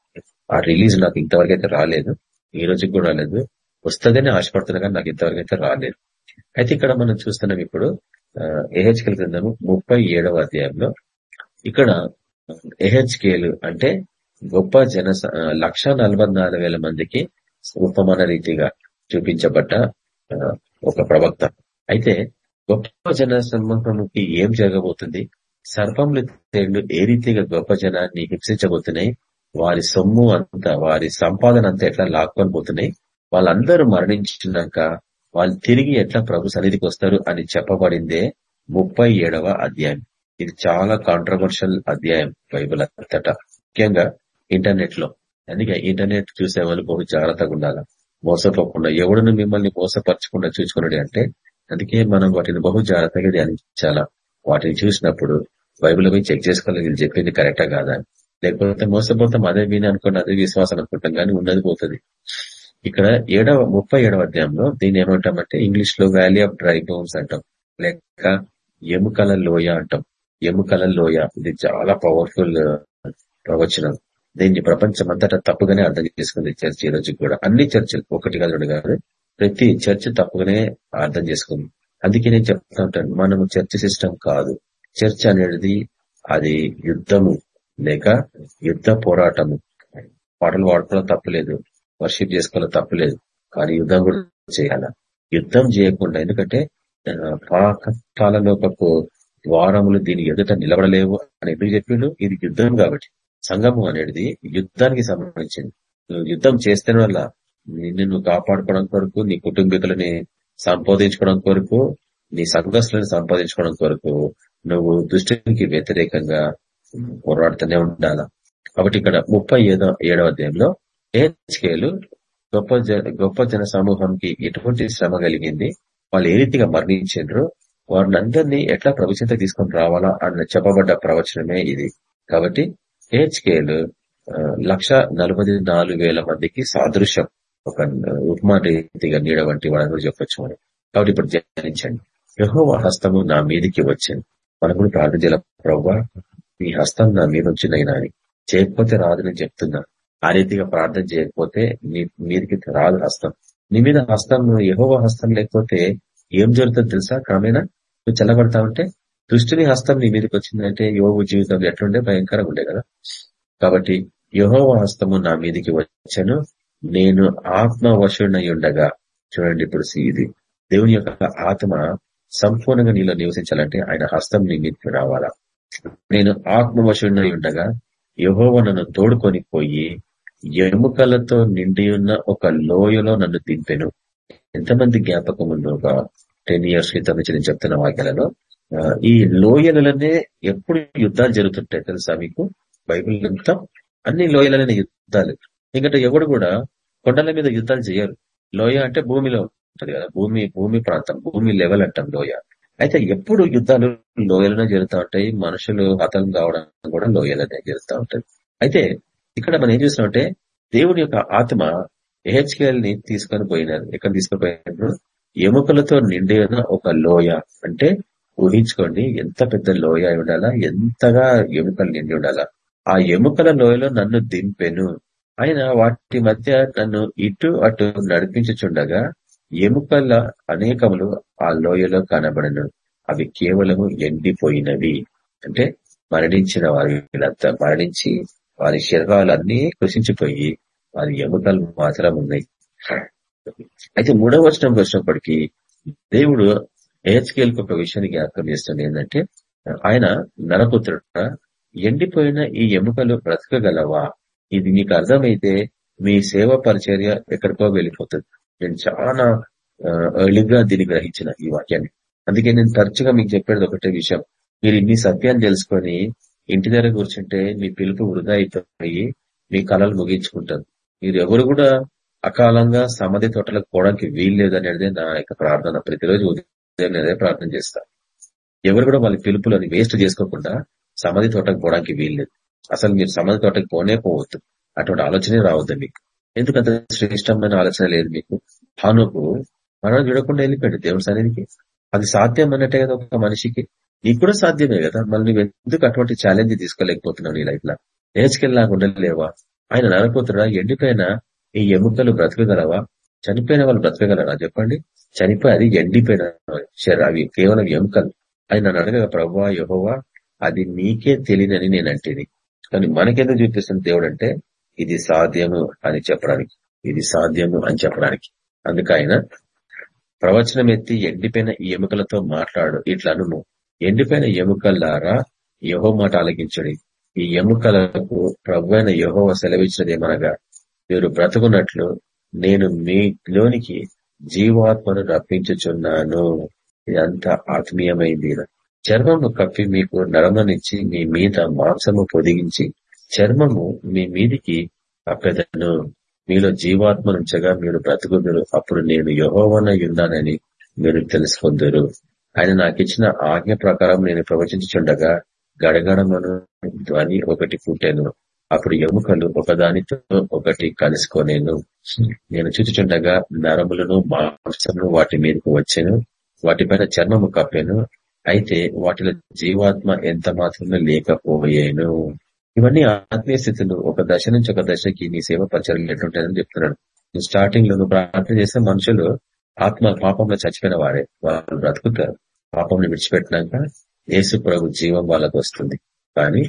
ఆ రిలీజ్ నాకు ఇంతవరకు అయితే రాలేదు. ఈ రోజుకి కూడా రాలేదు. వస్తుందని ఆశపడుతున్నా కానీ నాకు ఇంతవరకు అయితే రాలేదు. అయితే ఇక్కడ మనం చూస్తున్నాం ఇప్పుడు ఎహెచ్కేల్ గ్రంథము ముప్పై ఏడవ అధ్యాయంలో. ఇక్కడ ఎహెచ్కేలు అంటే గొప్ప జన లక్ష మందికి ఉపమాన రీతిగా చూపించబడ్డ ఒక ప్రవక్త. అయితే గొప్ప జన సమూహముకి ఏం జరగబోతుంది? సర్పములు తేళ్ళు ఏ రీతిగా గొప్ప జనాన్ని హింసించబోతున్నాయి? వారి సొమ్ము అంతా వారి సంపాదన అంతా ఎట్లా లాక్కొని పోతున్నాయి? వాళ్ళందరూ మరణించినాక వాళ్ళు తిరిగి ఎట్లా ప్రభు సన్నిధికి వస్తారు అని చెప్పబడిందే ముప్పై అధ్యాయం. ఇది చాలా కాంట్రవర్షియల్ అధ్యాయం బైబుల్ అంతటా. ముఖ్యంగా ఇంటర్నెట్లో అందుకే ఇంటర్నెట్ చూసే వాళ్ళు బహు జాగ్రత్తగా ఉండాలి. మోసపోకుండా ఎవడును మిమ్మల్ని మోసపరచకుండా చూసుకున్నాడు అంటే అందుకే మనం వాటిని బహు జాగ్రత్తగా ధ్యానించాలా. వాటిని చూసినప్పుడు బైబుల్ పోయి చెక్ చేసుకోవాలి వీళ్ళు చెప్పింది కరెక్టా కాదా? లేకపోతే మోసపోతాం అదే విని అనుకున్న అదే విశ్వాసం అనుకుంటాం కానీ ఉన్నది పోతుంది. ఇక్కడ ఏడవ ముప్పై ఏడవ అధ్యాయంలో దీన్ని ఏమంటామంటే ఇంగ్లీష్లో వ్యాలీ ఆఫ్ డ్రై బోన్స్ అంటాం. లేక ఎముకల లోయ అంటాం. ఎముకల లోయ ఇది చాలా పవర్ఫుల్ ప్రవచనం. దీన్ని ప్రపంచం అంతటా తప్పుగానే అర్థం చేసుకుంది చర్చ్ ఈ రోజు కూడా. అన్ని చర్చలు ఒకటి కాదు రెండు కాదు. ప్రతి చర్చ్ తప్పగానే అర్థం చేసుకుంది. అందుకే నేను చెప్తా ఉంటాను మనము చర్చ్ సిస్టమ్ కాదు. చర్చ్ అనేది అది యుద్ధము లేక యుద్ధ పోరాటము. పాటలు పాడుకోవడం తప్పలేదు వర్షిప్ చేసుకోవాలో తప్పలేదు కానీ యుద్ధం కూడా చేయాల? యుద్ధం చేయకుండా ఎందుకంటే పాలలోకపు ద్వారములు దీని ఎదుట నిలబడలేవు అని ఎందుకు చెప్పిండు? ఇది యుద్ధం కాబట్టి. సంగమం అనేది యుద్ధానికి సంబంధించింది. యుద్ధం చేస్తే వల్ల నిన్ను నువ్వు కాపాడుకోవడం కొరకు నీ కుటుంబీకులని సంపాదించుకోవడం కొరకు నీ సంఘస్థులను సంపాదించుకోవడం కొరకు నువ్వు దృష్టికి వ్యతిరేకంగా పోరాడుతూనే ఉండాల? కాబట్టి ఇక్కడ ముప్పై ఏదో ఏడవ అధ్యాయంలో హెచ్కేలు గొప్ప గొప్ప జన సమూహంకి ఎటువంటి శ్రమ కలిగింది? వాళ్ళు ఏ రీతిగా మరణించారు వారిని అందరినీ ఎట్లా ప్రభుత్వంతో తీసుకొని రావాలా అన్న చెప్పబడ్డ ప్రవచనమే ఇది. కాబట్టి హెచ్కేలు లక్ష నలభై నాలుగు వేల మందికి సాదృశ్యం. ఒక ఉపమా రీతిగా నీడ వంటి వాళ్ళని కూడా చెప్పొచ్చు మనం కాబట్టి ఇప్పుడు ధ్యానించండి. యహో హస్తము నా మీదికి వచ్చింది. మనం కూడా ప్రార్థన చేయాల? ప్రభావ మీ హస్తం నా మీద వచ్చిందైనా అని చేయకపోతే రాదని చెప్తున్నా. ఆ రీతిగా ప్రార్థన చేయకపోతే నీ మీదికి రాదు హస్తం. నీ మీద హస్తం యహోవ హస్తం లేకపోతే ఏం జరుగుతుందో తెలుసా? క్రమేణా నువ్వు చల్లబడతా ఉంటే దృష్టిని హస్తం నీ మీదకి వచ్చిందంటే యోగు జీవితం ఎట్లుండే? భయంకరంగా ఉండే కదా. కాబట్టి యహోవ హస్తము నా మీదికి వచ్చాను. నేను ఆత్మ ఉండగా చూడండి ఇప్పుడు ఇది. దేవుని యొక్క ఆత్మ సంపూర్ణంగా నీలో నివసించాలంటే ఆయన హస్తం నీ మీదకి రావాలా? నేను ఆత్మ ఉండగా యహోవ నన్ను తోడుకొని పోయి ఎముకలతో నిండి ఉన్న ఒక లోయలో నన్ను దింపెను. ఎంతమంది జ్ఞాపకం ఉందో ఒక టెన్ ఇయర్స్ క్రితం నుంచి నేను చెప్తున్న వాక్యాలలో. ఈ లోయలలోనే ఎప్పుడు యుద్ధాలు జరుగుతుంటాయి తెలుసా మీకు? బైబిల్ అంతా అన్ని లోయలనే యుద్ధాలు. ఎందుకంటే ఎవడు కూడా కొండల మీద యుద్ధాలు చేయరు. లోయ అంటే భూమిలో ఉంటుంది కదా. భూమి భూమి ప్రాంతం భూమి లెవెల్ అంటాం లోయ. అయితే ఎప్పుడు యుద్ధాలు లోయలనే జరుగుతూ ఉంటాయి? మనుషులు హతం కావడం కూడా లోయలనే జరుగుతూ ఉంటాయి అయితే ఇక్కడ మనం ఏం చూసినామంటే దేవుని యొక్క ఆత్మ ఏహెచ్కేఎల్ని తీసుకొని పోయినారు. ఎక్కడ తీసుకుపోయినారు ఎముకలతో నిండిన ఒక లోయ. అంటే ఊహించుకోండి ఎంత పెద్ద లోయ ఉండాలా? ఎంతగా ఎముకలు నిండి ఉండాలా? ఆ ఎముకల లోయలో నన్ను దింపెను. ఆయన వాటి మధ్య నన్ను ఇటు అటు నడిపించుచుండగా ఎముకల అనేకములు ఆ లోయలో కనబడను. అవి కేవలము ఎండిపోయినవి. అంటే మరణించిన వారి వీళ్ళంతా మరణించి వారి శరీరాలన్నీ కృషించిపోయి వారి ఎముకలు మాత్రం ఉన్నాయి అయితే మూడవ వర్షం వచ్చినప్పటికీ దేవుడు ఏహెచ్కేల్కి ఒక విషయాన్ని జ్ఞాపకం చేస్తుంది ఏంటంటే ఆయన నరపుత్రుడ ఎండిపోయిన ఈ ఎముకలు బ్రతకగలవా? ఇది మీకు అర్థమైతే మీ సేవ పరిచర్య ఎక్కడికో వెళ్ళిపోతుంది. నేను చాలా ఎర్లీగా దీన్ని గ్రహించిన ఈ వాక్యాన్ని. అందుకే నేను తరచుగా మీకు చెప్పేది ఒకటే విషయం. మీరు ఇన్ని సత్యాన్ని తెలుసుకొని ఇంటి దగ్గర కూర్చుంటే మీ పిలుపు వృధా అయిపోయి మీ కళలు ముగించుకుంటారు. మీరు ఎవరు కూడా అకాలంగా సమాధి తోటలకు పోవడానికి వీలు అనేది నా యొక్క ప్రార్థన. ప్రతిరోజు ఉదయం నేనే ప్రార్థన చేస్తా. ఎవరు కూడా వాళ్ళ పిలుపులని వేస్ట్ చేసుకోకుండా సమాధి తోటకు పోవడానికి వీల్లేదు అసలు మీరు సమాధి తోటకి పోనే పోవద్దు. అటువంటి ఆలోచనే రావద్దు మీకు. ఎందుకంత శ్రేష్టమైన ఆలోచన లేదు మీకు. హానుకు మనం చూడకుండా వెళ్ళిపోయాడు దేవుడి సన్నిధికి. అది సాధ్యం అన్నట్టే కదా ఒక మనిషికి. నీకు కూడా సాధ్యమే కదా. మళ్ళీ నువ్వు ఎందుకు అటువంటి ఛాలెంజ్ తీసుకోలేకపోతున్నావు నీ లైఫ్లో? నేర్చుకెళ్ళలాగా ఉండలేవా? ఆయన నడకపోతున్నా ఎండిపోయిన ఈ ఎముకలు బ్రతకగలవా? చనిపోయిన వాళ్ళు బ్రతకగలరా? చెప్పండి. చనిపోయి అది ఎండిపోయిన అవి కేవలం ఎముకలు. ఆయన నన్ను అడగ ప్రభా యహోవా అది నీకే తెలియనని నేను అంటేది. కానీ మనకెందుకు చూపిస్తుంది దేవుడు అంటే ఇది సాధ్యము అని చెప్పడానికి. ఇది సాధ్యము అని చెప్పడానికి. అందుకు ఆయన ప్రవచనం ఎత్తి ఎండిపోయిన ఈ ఎముకలతో మాట్లాడు. ఇట్లా నువ్వు ఎండిపోయిన ఎముకల్లారా యహో మాట ఆలకించడి. ఈ ఎముకలకు ప్రభు అయిన యహో సెలవిచ్చినది ఏమనగా మీరు బ్రతుకున్నట్లు నేను మీలోనికి జీవాత్మను రప్పించుచున్నాను. ఇదంతా ఆత్మీయమైంది చర్మము కప్పి మీకు నరమనిచ్చి మీ మీద మాంసము పొదిగించి చర్మము మీ మీదికి కప్పెదను మీలో జీవాత్మనుంచగా మీరు బ్రతుకుదురు. అప్పుడు నేను యహోవన ఉన్నానని మీరు తెలుసుకుందరు. ఆయన నాకు ఇచ్చిన ఆజ్ఞ ప్రకారం నేను ప్రవచించుండగా గడగడమను ధ్వని ఒకటి పుట్టాను. అప్పుడు ఎముకలు ఒకదానితో ఒకటి కలుసుకోలేను నేను చూచుచుండగా నరములను మాంసము వాటి మీదకు వచ్చాను. వాటిపైన చర్మము కప్పాను. అయితే వాటిలో జీవాత్మ ఎంత మాత్రమే లేకపోయాను. ఇవన్నీ ఆత్మీయ స్థితులు. ఒక దశ నుంచి ఒక దశకి నీ సేవ పరిచయం ఎట్లుంటాయని చెప్తున్నాడు. నువ్వు స్టార్టింగ్లో నువ్వు ప్రార్థన చేస్తే మనుషులు ఆత్మ పాపంలో చచ్చిపోయిన వారే. వాళ్ళు బ్రతుకుతారు. పాపంని విడిచిపెట్టినాక యేసు ప్రభు జీవం వాళ్ళకు వస్తుంది. కానీ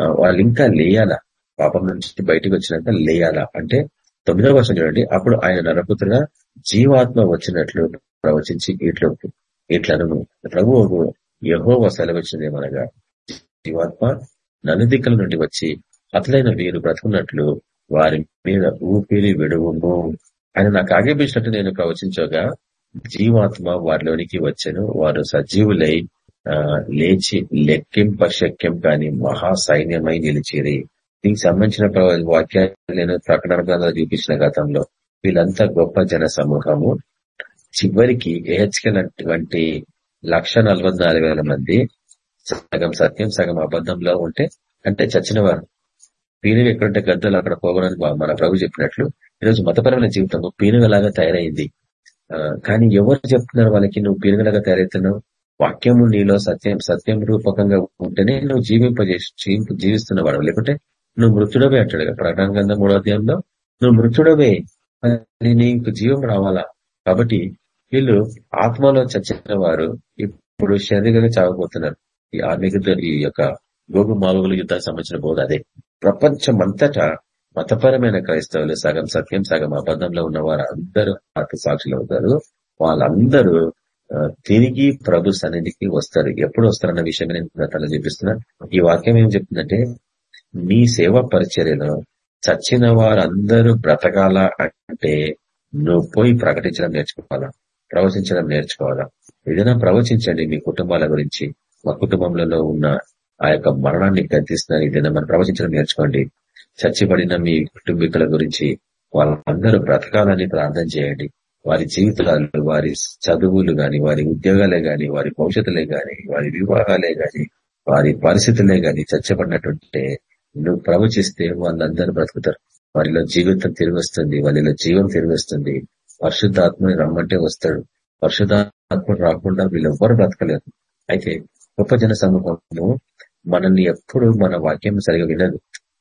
వాళ్ళు ఇంకా లేయాలా? పాపం నుంచి బయటకు వచ్చినాక లేయాలా? అంటే తొమ్మిదవ వర్షం చూడండి. అప్పుడు ఆయన నరపుత్రుగా జీవాత్మ వచ్చినట్లు ప్రవచించి ఇట్లు ఇట్లను ప్రభు యహోవ సెలవిచ్చినదేమనగా జీవాత్మ నలుదిక్కల నుండి వచ్చి అతలైన వీరు బ్రతుకున్నట్లు వారి మీద ఊపిరి విడువుము. ఆయన నాకు ఆగేపించినట్టు నేను ప్రవచించగా జీవాత్మ వారిలోనికి వచ్చాను. వారు సజీవులై లేచి లెక్కింప శక్యం కాని మహా సైన్యమై నిలిచిరి. దీనికి సంబంధించిన వాక్యాలు నేను ప్రకటన చూపించిన గతంలో. వీళ్ళంతా గొప్ప జన సమూహము చివరికి ఏహెచ్కెల్ వంటి లక్ష మంది సగం సత్యం సగం అబద్ధంలో ఉంటే అంటే చచ్చిన వారు పీనుగ ఎక్కడుంటే గద్దలు అక్కడ పోగడానికి మన ప్రభు చెప్పినట్లు ఈరోజు మతపరమైన జీవితం పీనుగలాగా తయారైంది. కానీ ఎవరు చెప్తున్నారు వాళ్ళకి నువ్వు పీనుగలాగా తయారవుతున్నావు? వాక్యము నీలో సత్యం సత్యం రూపకంగా ఉంటేనే నువ్వు జీవింపజేసి జీవిస్తున్నవాడు లేకుంటే నువ్వు మృతుడవే అంటాడు ప్రకటన గ్రంథం మూడో అధ్యాయంలో నువ్వు మృతుడవే నీకు జీవం రావాలా? కాబట్టి వీళ్ళు ఆత్మలో చచ్చిన వారు ఇప్పుడు శారీరకంగా చావబోతున్నారు. ఈ ఆత్మిక ఈ యొక్క గోగు మాలుగుల యుద్ధానికి సంబంధించిన బోధ అదే. ప్రపంచమంతటా మతపరమైన క్రైస్తవులు సగం సత్యం సగం అబద్ధంలో ఉన్న వారు అందరూ ఆత్మ సాక్షులు అవుతారు. వాళ్ళందరూ తిరిగి ప్రభు సన్నిధికి వస్తారు. ఎప్పుడు వస్తారన్న విషయం నేను గతంలో చూపిస్తున్నా ఈ వాక్యం ఏం చెప్తుందంటే మీ సేవ పరిచర్యలో చచ్చిన వారందరూ బ్రతకాల అంటే నువ్వు పోయి ప్రకటించడం నేర్చుకోవాలా? ప్రవచించడం నేర్చుకోవాలా? ఏదైనా ప్రవచించండి మీ కుటుంబాల గురించి. మా కుటుంబంలో ఉన్న ఆ యొక్క మరణాన్ని గర్తిస్తున్నారు ఏదైనా మనం ప్రవచించడం నేర్చుకోండి. చచ్చిపడిన మీ కుటుంబీకుల గురించి వాళ్ళందరూ బ్రతకాలని ప్రార్థన చేయండి. వారి జీవితాలు వారి చదువులు గాని వారి ఉద్యోగాలే గాని వారి భవిష్యత్తులే గాని వారి వివాహాలే గాని వారి పరిస్థితులే గాని చచ్చబడినట్టుంటే నువ్వు ప్రవచిస్తే వాళ్ళందరూ బ్రతుకుతారు. వారిలో జీవితం తిరిగి వస్తుంది వారిలో జీవం తిరిగి వస్తుంది. పరిశుద్ధాత్మని రమ్మంటే వస్తాడు. పరిశుద్ధాత్మడు రాకుండా వీళ్ళెవ్వరు బ్రతకలేరు. అయితే గొప్ప జన సమూహము మనల్ని ఎప్పుడు మన వాక్యం సరిగా వినదు.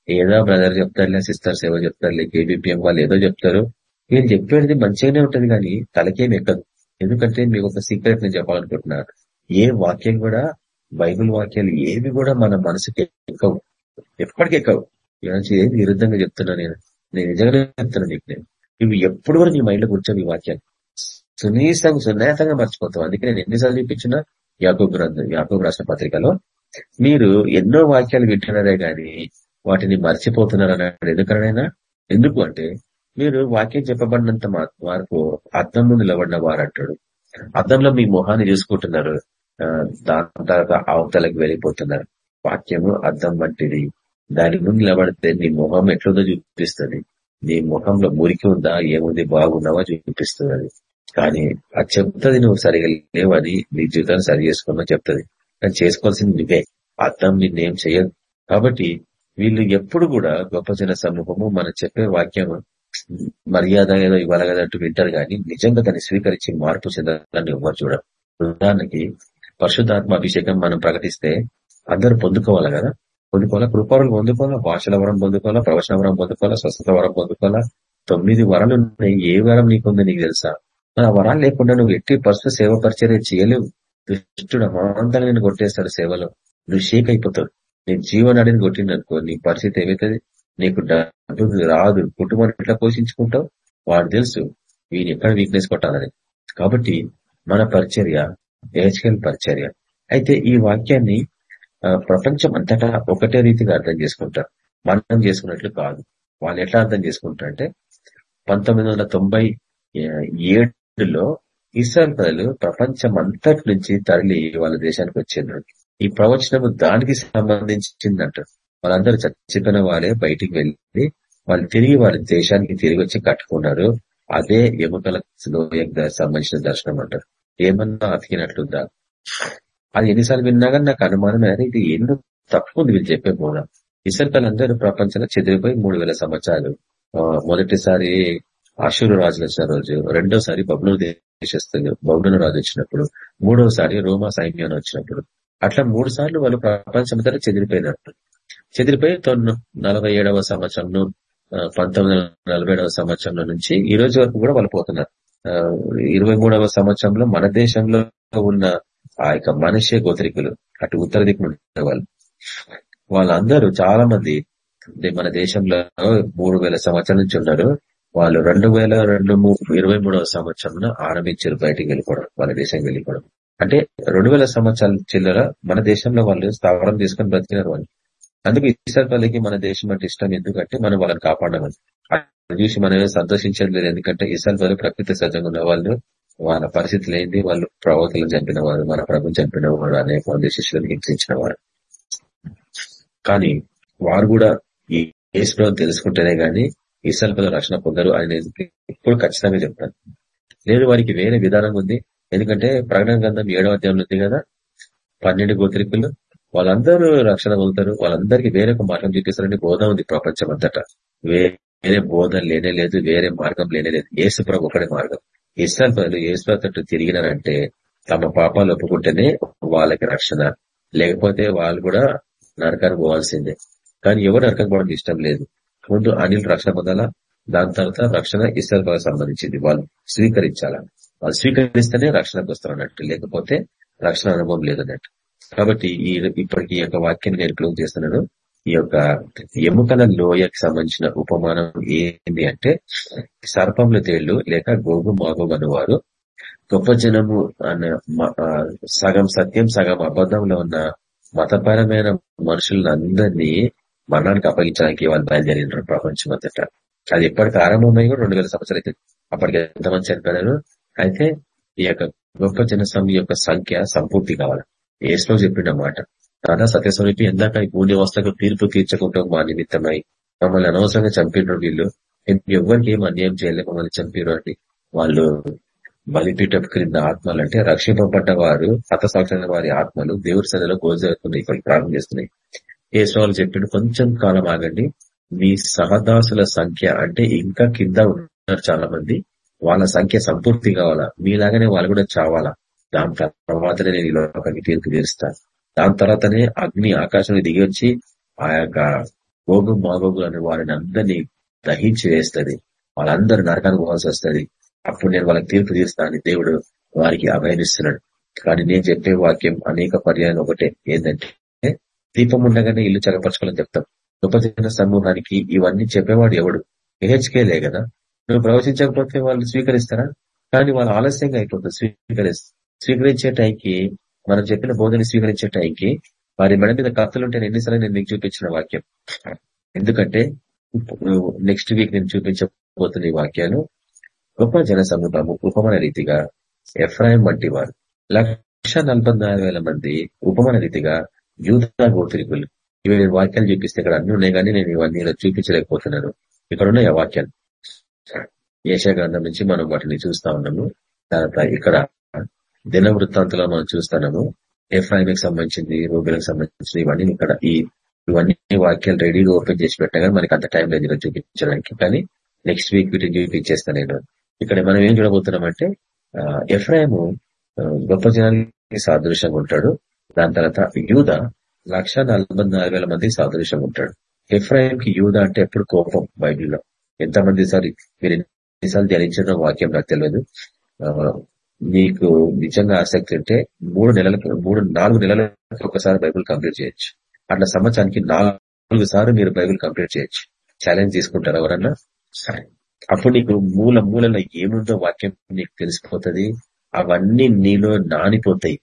ఏదో బ్రదర్ చెప్తారులే సిస్టర్ సేవ చెప్తారులే కేబీపీఎం వాళ్ళు ఏదో చెప్తారు. వీళ్ళు చెప్పేది మంచిగానే ఉంటది కానీ తలకేం ఎక్కదు. ఎందుకంటే మీకు ఒక సీక్రెట్ నేను చెప్పాలనుకుంటున్నారు ఏ వాక్యం కూడా బైబుల్ వాక్యాలు ఏవి కూడా మన మనసుకి ఎక్కవు. ఎప్పటికెక్కవు ఎక్కవు. విరుద్ధంగా చెప్తున్నా నేను. నేను నిజంగానే చెప్తున్నా నీకు నేను. ఇవి ఎప్పుడు కూడా నీ మైండ్లో ఈ వాక్యాలు? సునీసంగా సున్నితంగా మర్చిపోతాం అందుకే నేను ఎన్నిసార్లు చూపించిన యాకూబ్ గ్రంథం యాకూబ్ రాష్ట్ర పత్రికలో మీరు ఎన్నో వాక్యాలు వింటున్నారే గాని వాటిని మర్చిపోతున్నారు అన్నాడు ఎందుకనైనా? ఎందుకు అంటే మీరు వాక్యం చెప్పబడినంత వరకు అర్థంలో నిలబడిన వారు అంటాడు అర్థంలో మీ మొహాన్ని చూసుకుంటున్నారు. దాని తర్వాత అవతలకు వెళ్ళిపోతున్నారు. వాక్యము అర్థం వంటిది. దాని ముందు నిలబడితే నీ మొహం ఎట్లుందో చూపిస్తుంది. నీ ముఖంలో మురికి ఉందా ఏముంది బాగున్నావా చూపిస్తుంది అది కానీ అది చెప్తుంది నువ్వు సరిగా లేవని నీ జీవితాన్ని సరి చేసుకోమని చెప్తుంది. కానీ చేసుకోవాల్సింది నువ్వే. అర్థం నిన్నేం చేయదు కాబట్టి వీళ్ళు ఎప్పుడు కూడా గొప్ప జన సమూహము మనం చెప్పే వాక్యం మర్యాద ఏదో ఇవ్వాలి కదంటూ వింటారు కానీ నిజంగా దాన్ని స్వీకరించి మార్పు చెందాలని ఎవ్వరు చూడరు. ఉదాహరణకి పరిశుద్ధాత్మ అభిషేకం మనం ప్రకటిస్తే అందరూ పొందుకోవాలి కదా. పొందుకోవాలా? కృపారులు పొందుకోవాలా? భాషల వరం పొందుకోవాలా? ప్రవచన వరం పొందుకోవాలా? స్వస్థత వరం పొందుకోవాలా? తొమ్మిది వరాలు ఉన్నాయి. ఏ వరం నీకుందో నీకు తెలుసా? ఆ వరాలు లేకుండా నువ్వు ఎట్టి పరిస్థితి సేవ పరిచర్య చేయలేవు. దుష్టుడు అమాంతంగా నేను కొట్టేస్తాడు సేవలో. నువ్వు షేక్ అయిపోతావు. నేను జీవనాడిని కొట్టిందనుకో నీ పరిస్థితి ఏమవుతుంది నీకు డబ్బు రాదు. కుటుంబాన్ని ఎట్లా పోషించుకుంటావు? వాడు తెలుసు. వీని ఎక్కడ వీక్నెస్ కొట్టాలని. కాబట్టి మన పరిచర్య ఏహెచ్కెల్ పరిచర్య. అయితే ఈ వాక్యాన్ని ప్రపంచం అంతటా ఒకటే రీతిగా అర్థం చేసుకుంటారు మనం చేసుకున్నట్లు కాదు. వాళ్ళు ఎట్లా అర్థం చేసుకుంటారంటే పంతొమ్మిది వందల తొంభై ఏడులో ఇస్రాయల్ ప్రజలు ప్రపంచం అంతటి నుంచి తరలి వాళ్ళ దేశానికి వచ్చిండ్రు ఈ ప్రవచనము దానికి సంబంధించిందంట. వాళ్ళందరూ చచ్చిపోయిన వాళ్ళే బయటికి వెళ్ళి వాళ్ళు తిరిగి వాళ్ళ దేశానికి తిరిగి వచ్చి కట్టుకున్నారు. అదే ఎముకల సంబంధించిన దర్శనం అంటారు ఏమన్నా అతికినట్లుందా? అది ఎన్నిసార్లు విన్నా కానీ నాకు అనుమానం అని ఇది ఎందుకు ఉంది వీళ్ళు చెప్పే బోధ ఇసర్కలందరూ ప్రపంచంలో చెదిరిపోయి మూడు వేల సంవత్సరాలు. మొదటిసారి అశూరు రాజులు వచ్చిన రోజు రెండోసారి బబులు దేశస్తులు బౌద్ధను రాజు వచ్చినప్పుడు మూడోసారి రోమా సైన్యాన్ని వచ్చినప్పుడు. అట్లా మూడు సార్లు వాళ్ళు ప్రపంచం ద్వారా చెదిరిపోయినట్టు. చెదిరిపోయి నలభై ఏడవ సంవత్సరంలో పంతొమ్మిది నలభై ఏడవ సంవత్సరంలో నుంచి ఈ రోజు వరకు కూడా వాళ్ళు పోతున్నారు. ఇరవై మూడవ సంవత్సరంలో మన దేశంలో ఉన్న ఆ యొక్క మనిషి గోత్రికులు. అటు ఉత్తర దిక్కులు ఉండేవాళ్ళు వాళ్ళందరూ చాలా మంది మన దేశంలో మూడు వేల సంవత్సరాల నుంచి ఉన్నారు. వాళ్ళు రెండు వేల రెండు ఇరవై మూడవ సంవత్సరంలో ఆరంభించారు బయటికి వెళ్ళిపోవడం వాళ్ళ దేశం వెళ్ళిపోవడం. అంటే రెండు వేల సంవత్సరాల చిల్లర మన దేశంలో వాళ్ళు స్థావరం తీసుకొని బ్రతికినారు వాళ్ళు. అందుకు ఇసల్పల్లికి మన దేశం అంటే ఇష్టం. ఎందుకంటే మనం వాళ్ళని కాపాడమని. చూసి మనం సంతోషించడం లేదు. ఎందుకంటే ఇసల్పల్లి ప్రకృతి సజ్జంగా ఉన్న వాళ్ళు వాళ్ళ పరిస్థితులు ఏంటి వాళ్ళు ప్రవక్తలను చంపిన వారు మన ప్రభుత్వం చంపిన వారు అనేక మంది శిష్యులను హింసించిన వారు కానీ వారు కూడా ఈ ఏసుప్రభు తెలుసుకుంటేనే గాని ఇసల్పల రక్షణ పొందరు అని ఇప్పుడు ఖచ్చితంగా చెప్తాను. లేదు వారికి వేరే విధానం ఉంది. ఎందుకంటే ప్రకటన గ్రంథం ఏడవ అధ్యాయంలో ఉంది కదా? పన్నెండు గోత్రికులు. వాళ్ళందరూ రక్షణ పొందుతారు. వాళ్ళందరికీ వేరే ఒక మార్గం చూపిస్తారని బోధ ఉంది ప్రపంచం అంతటా వేరే బోధ లేనే లేదు వేరే మార్గం లేనే లేదు. ఏసుప్రభు ఒకటే మార్గం. ఇస్రాయల్ ప్రజలు ఏసుప్రభు తిరిగినారంటే తమ పాపాలు ఒప్పుకుంటేనే వాళ్ళకి రక్షణ. లేకపోతే వాళ్ళు కూడా నరకానికి పోవాల్సిందే. కానీ ఎవరు నరకం పోవడం ఇష్టం లేదు. ముందు అనిల్ రక్షణ పొందాలా? దాని తర్వాత రక్షణ ఇస్రాయల్ సంబంధించింది. వాళ్ళు స్వీకరించాలా? వాళ్ళు స్వీకరిస్తేనే రక్షణకు వస్తారు అన్నట్టు. లేకపోతే రక్షణ అనుభవం లేదన్నట్టు. కాబట్టి ఈ ఇప్పటికి యొక్క వాక్యాన్ని నేను క్లోజ్ చేస్తున్నాను. ఈ యొక్క ఎముకల లోయకి సంబంధించిన ఉపమానం ఏంటి అంటే సర్పముల తేళ్ళు లేక గోగు మాగోగు అనేవారు. గొప్ప జనము అన్న సగం సత్యం సగం అబద్ధంలో ఉన్న మతపరమైన మనుషులందరినీ మరణానికి అప్పగించడానికి వాళ్ళు బయలుదేరినారు ప్రపంచం అంతటా అది ఎప్పటికి ఆరంభమై కూడా రెండు వేల సంవత్సరాలు అయితే అప్పటికి ఎంతమంది చనిపోయారు అయితే ఈ యొక్క గొప్ప జన యొక్క సంఖ్య సంపూర్తి కావాలి. ఏసులో చెప్పిన మాట రాధా సత్యస్వరూపి ఎందాక ఈ భూమి వ్యవస్థకు తీర్పు తీర్చకుండా మా నిమిత్తమై మమ్మల్ని అనవసరంగా చంపినారు వీళ్ళు. ఎవరికి ఏం అన్యాయం చేయలేక మమ్మల్ని చంపిరు అండి వాళ్ళు బలిపీఠ క్రింద ఆత్మలు అంటే రక్షింపబడ్డ వారు హతసాక్షణ వారి ఆత్మలు దేవుడి సదలో గోజవుతున్నాయి ఇక్కడ ప్రారంభం చేస్తున్నాయి. ఏసువాళ్ళు చెప్పిండు కొంచెం కాలం ఆగండి. మీ సహదాసుల సంఖ్య అంటే ఇంకా కింద ఉన్నారు చాలా మంది వాళ్ళ సంఖ్య సంపూర్తి కావాలా? మీలాగానే వాళ్ళు కూడా చావాలా? దాని తర్వాతనే నేను ఈ లోకానికి తీర్పు తీరుస్తాను. దాని తర్వాతనే అగ్ని ఆకాశాన్ని దిగి వచ్చి ఆ యొక్క గోగు మాగోగు అనే వారిని అందరినీ దహించి వేస్తుంది. వాళ్ళందరూ నరకానికి పోవాల్సి వస్తుంది. అప్పుడు నేను వాళ్ళకి తీర్పు తీస్తానని దేవుడు వారికి అభయనిస్తున్నాడు. కానీ నేను చెప్పే వాక్యం అనేక పర్యాయం ఒకటే. ఏంటంటే దీపం ఉండగానే ఇల్లు చగపరచుకోవాలని చెప్తాం. ఉపజన సమూహానికి ఇవన్నీ చెప్పేవాడు ఎవడు? హెచ్కేలే కదా. నువ్వు ప్రవచించకపోతే వాళ్ళు స్వీకరిస్తారా? కానీ వాళ్ళు ఆలస్యంగా అయిపోతుంది స్వీకరిస్తారు స్వీకరించే టైంకి మనం చెప్పిన బోధని స్వీకరించే టైంకి వారి మెడ మీద కత్తులుంటే ఎన్నిసార్లు నేను మీకు చూపించిన వాక్యం. ఎందుకంటే నెక్స్ట్ వీక్ నేను చూపించబోతున్న ఈ వాక్యాలు గొప్ప జన సమూహము ఉపమన రీతిగా ఎఫ్రాయిం వంటి వారు. లక్ష మంది ఉపమన రీతిగా యూధ గోత్రికులు. ఇవి వాక్యాలు చూపిస్తే ఇక్కడ అన్ని ఉన్నాయి కానీ నేను ఇవన్నీ చూపించలేకపోతున్నాను. ఇక్కడ ఉన్నాయి ఆ వాక్యాలు. గ్రంథం నుంచి మనం వాటిని చూస్తా ఉన్నాము. తర్వాత ఇక్కడ దిన వృత్తాంతలో మనం చూస్తున్నాము ఎఫ్ఐఎంకి సంబంధించింది రోగులకు సంబంధించింది ఇవన్నీ ఇక్కడ ఈ ఇవన్నీ వాక్యాలు రెడీగా ఓపెన్ చేసి పెట్టగా మనకి అంత టైం లేదు చూపించడానికి. కానీ నెక్స్ట్ వీక్ వీటిని చూపించేస్తాను నేను. ఇక్కడ మనం ఏం చూడబోతున్నామంటే ఎఫ్రాయిము గొప్ప జనానికి సాదృశ్యంగా ఉంటాడు. దాని తర్వాత యూధ లక్ష మంది సాదృశ్యంగా ఉంటాడు. ఎఫ్రాయిం యూధ అంటే ఎప్పుడు కోపం బైబిల్లో? ఎంతమంది సారి మీరు ఎన్నిసార్లు ధ్యానించడం వాక్యం నాకు తెలియదు. మీకు నిజంగా ఆసక్తి ఉంటే మూడు నెలలకు మూడు నాలుగు నెలలకు ఒకసారి బైబుల్ కంప్లీట్ చేయొచ్చు. అట్లా సంవత్సరానికి నాలుగు సార్లు మీరు బైబుల్ కంప్లీట్ చేయొచ్చు. ఛాలెంజ్ తీసుకుంటారు ఎవరన్నా? సరే. అప్పుడు నీకు మూల మూలలో ఏముందో వాక్యం నీకు తెలిసిపోతుంది. అవన్నీ నీలో నానిపోతాయి.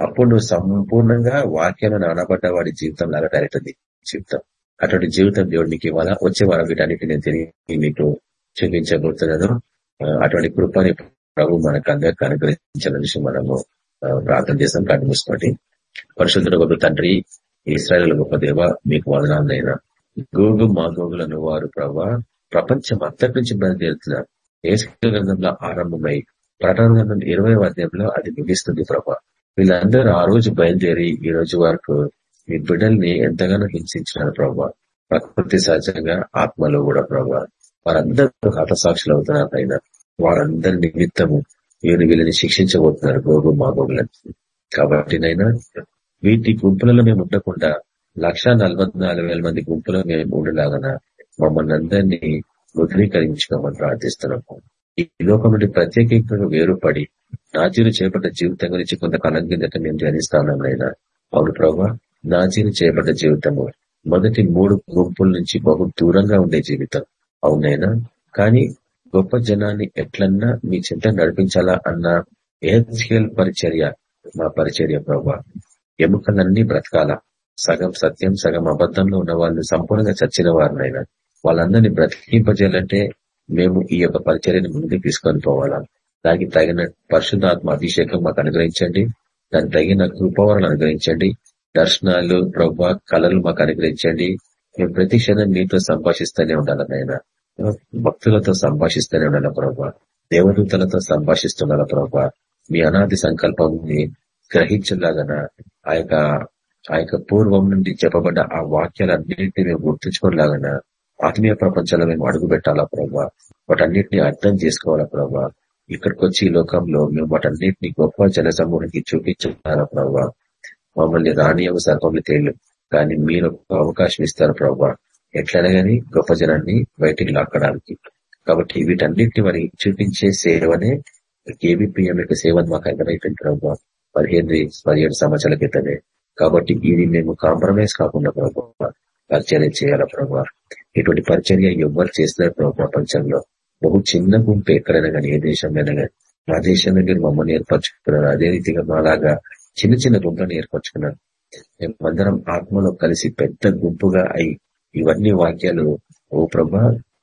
అప్పుడు నువ్వు సంపూర్ణంగా వాక్యాలు నానబడ్డ వాడి జీవితం లాగా డైరెక్ట్ జీవితం. అటువంటి జీవితం దేవుడు నీకు ఇవ్వాలా? వచ్చే వారం వీటన్నిటి నేను తిరిగి మీకు చూపించబోతున్నాను. అటువంటి కృపని ప్రభు మనకు అందరికి అనుగ్రహించిన విషయం మనము ప్రార్థన చేస్తాం కళ్ళు మూసుకోండి పరిశుద్ధుడు గొప్ప తండ్రి ఇస్రాయల్ గొప్ప దేవ మీకు వదనాలైనా. గోగు మా గోగులను వారు ప్రభా ప్రపంచం అంతటి నుంచి బయలుదేరుతున్నారు. ఏసు గ్రంథంలో ఆరంభమై ప్రకటన గ్రంథం ఇరవై అధ్యాయంలో అది ముగిస్తుంది ప్రభా. వీళ్ళందరూ ఆ రోజు బయలుదేరి ఈ రోజు వరకు మీ బిడ్డల్ని ఎంతగానో హింసించినారు ప్రభా. ప్రకృతి సహజంగా ఆత్మలో కూడా ప్రభా. వారందరూ హతసాక్షులు అవుతున్నారు అయినా వారందరి నిమిత్తము వీరు వీళ్ళని శిక్షించబోతున్నారు గోగు మా గోగులని కాబట్టి నైనా వీటి గుంపులలో మేము ఉండకుండా లక్ష మంది గుంపులో మేము ఉండలాగన మమ్మల్ని అందరినీ ముద్రీకరించుకోమని ప్రార్థిస్తున్నాము ఈ లోకం నుండి ప్రత్యేకంగా వేరుపడి నాజీలు చేపట్ట జీవితం గురించి కొంతకాలం కిందట మేము ధ్యానిస్తా అయినా అవును ప్రభా నాజీలు చేపట్ట జీవితము మొదటి మూడు గుంపుల నుంచి బహు దూరంగా ఉండే జీవితం. అవునైనా కానీ గొప్ప జనాన్ని ఎట్లన్నా మీ చెంత నడిపించాలా అన్న ఏహెచ్కేల్ పరిచర్య మా పరిచర్య ప్రభా. ఎముకలన్నీ బ్రతకాల. సగం సత్యం సగం అబద్ధంలో ఉన్న వాళ్ళు సంపూర్ణంగా చచ్చిన వారినైనా. వాళ్ళందరినీ బ్రతికింపజేయాలంటే మేము ఈ యొక్క పరిచర్యను ముందుకు తీసుకొని పోవాలా. దానికి తగిన పరిశుద్ధాత్మ అభిషేకం మాకు అనుగ్రహించండి. దానికి తగిన కృపవరాలు అనుగ్రహించండి. దర్శనాలు ప్రభా కళలు మాకు అనుగ్రహించండి. మేము ప్రతి క్షణం మీతో సంభాషిస్తూనే ఉండాలి నాయన. భక్తులతో సంభాషిస్తూనే ఉండాల ప్రభా. దేవదూతలతో సంభాషిస్తుండాల ప్రభావ మీ అనాది సంకల్పంని గ్రహించలాగన ఆ యొక్క ఆ యొక్క పూర్వం నుండి చెప్పబడ్డ ఆ వాక్యాలన్నింటినీ మేము గుర్తుంచుకోలాగన ఆత్మీయ ప్రపంచంలో మేము అడుగు పెట్టాలా ప్రభా. వాటన్నిటిని అర్థం చేసుకోవాలా ప్రభా. ఇక్కడికి వచ్చి ఈ లోకంలో మేము వాటన్నిటిని గొప్ప జన సమూహానికి చూపించాలా ప్రభావ మమ్మల్ని రానియవు సర్పంలో తేలు కానీ మీరు అవకాశం ఇస్తారు ప్రభా. ఎట్లయినా గానీ గొప్ప జనాన్ని బయటికి లాక్కడానికి. కాబట్టి వీటన్నిటిని మరి చూపించే సేవనే కేబిపిఎం యొక్క సేవ మాకు అర్థమైపోయింది ప్రభావ పదిహేను పదిహేడు సంవత్సరాల క్రితమే. కాబట్టి ఇది మేము కాంప్రమైజ్ కాకుండా ప్రభావ పరిచర్య చేయాల ప్రభావ ఇటువంటి పరిచర్య ఎవరు చేస్తున్నారు ప్రభావ ప్రపంచంలో బహు చిన్న గుంపు ఎక్కడైనా కానీ ఏ దేశంలో కానీ. మా దేశంలో మీరు మమ్మల్ని ఏర్పరచుకున్నారు. అదే రీతిగా మాలాగా చిన్న చిన్న గుంపులను ఏర్పరచుకున్నారు. మేమందరం ఆత్మలో కలిసి పెద్ద గుంపుగా అయి ఇవన్నీ వాక్యాలు. ఓ ప్రభా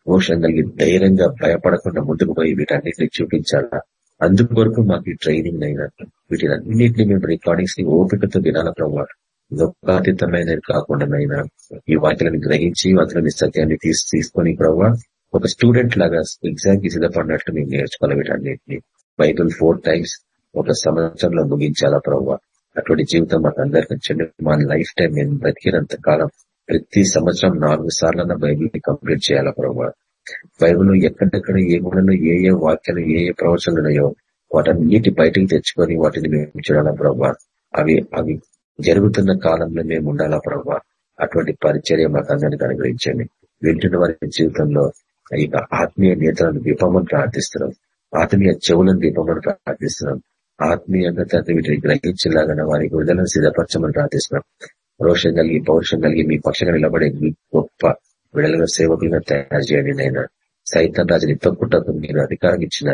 మోషన్ కలిగి ధైర్యంగా భయపడకుండా ముందుకు పోయి వీటన్నిటిని చూపించాలా? అందుకొరకు మాకు ఈ ట్రైనింగ్ అయినట్టు వీటినన్నింటినీ మేము రికార్డింగ్స్ని ఓపికతో వినాల ప్రభావ లోకాతీతమైన కాకుండా ఈ వాక్యాలను గ్రహించి వాటిలోని సత్యాన్ని తీసి తీసుకొని ప్రభావ ఒక స్టూడెంట్ లాగా ఎగ్జామ్కి సిద్ధపడినట్టు మేము నేర్చుకోవాలి వీటన్నింటినీ. బైబుల్ ఫోర్ టైమ్స్ ఒక సంవత్సరంలో ముగించాలా ప్రభావ అటువంటి జీవితం మాకు అందరికీ వచ్చింది మా లైఫ్ టైం మేము బ్రతికినంత కాలం ప్రతి సంవత్సరం నాలుగు సార్లు బైబిల్ కంప్లీట్ చేయాలా ప్రభావ బైబిల్ ఎక్కడెక్కడ ఏ గుణలు ఏ ఏ వాక్యాలు ఏ ఏ ప్రవచనలు ఉన్నాయో వాటన్నిటి బయటికి తెచ్చుకొని వాటిని మేము చూడాలా ప్రభా? అవి అవి జరుగుతున్న కాలంలో మేము ఉండాలా ప్రభావ అటువంటి పరిచర్య మాకు అందరికీ అనుగ్రహించండి. వింటున్న వారి జీవితంలో ఇక ఆత్మీయ నేతలను దీపమని ప్రార్థిస్తున్నాం. ఆత్మీయ చెవులను దీపమని ప్రార్థిస్తున్నాం. ఆత్మీయంగా వీటిని గ్రహించేలాగా వారి విడుదలను సిద్ధపరచమని ప్రార్థిస్తున్నాం. రోషం కలిగి పౌరుషం కలిగి మీ పక్షంగా నిలబడే గొప్ప విడలుగా సేవకులుగా తయారు చేయండి నైనా సైతం రాజుని తొక్కుటకు మీరు అధికారం ఇచ్చిన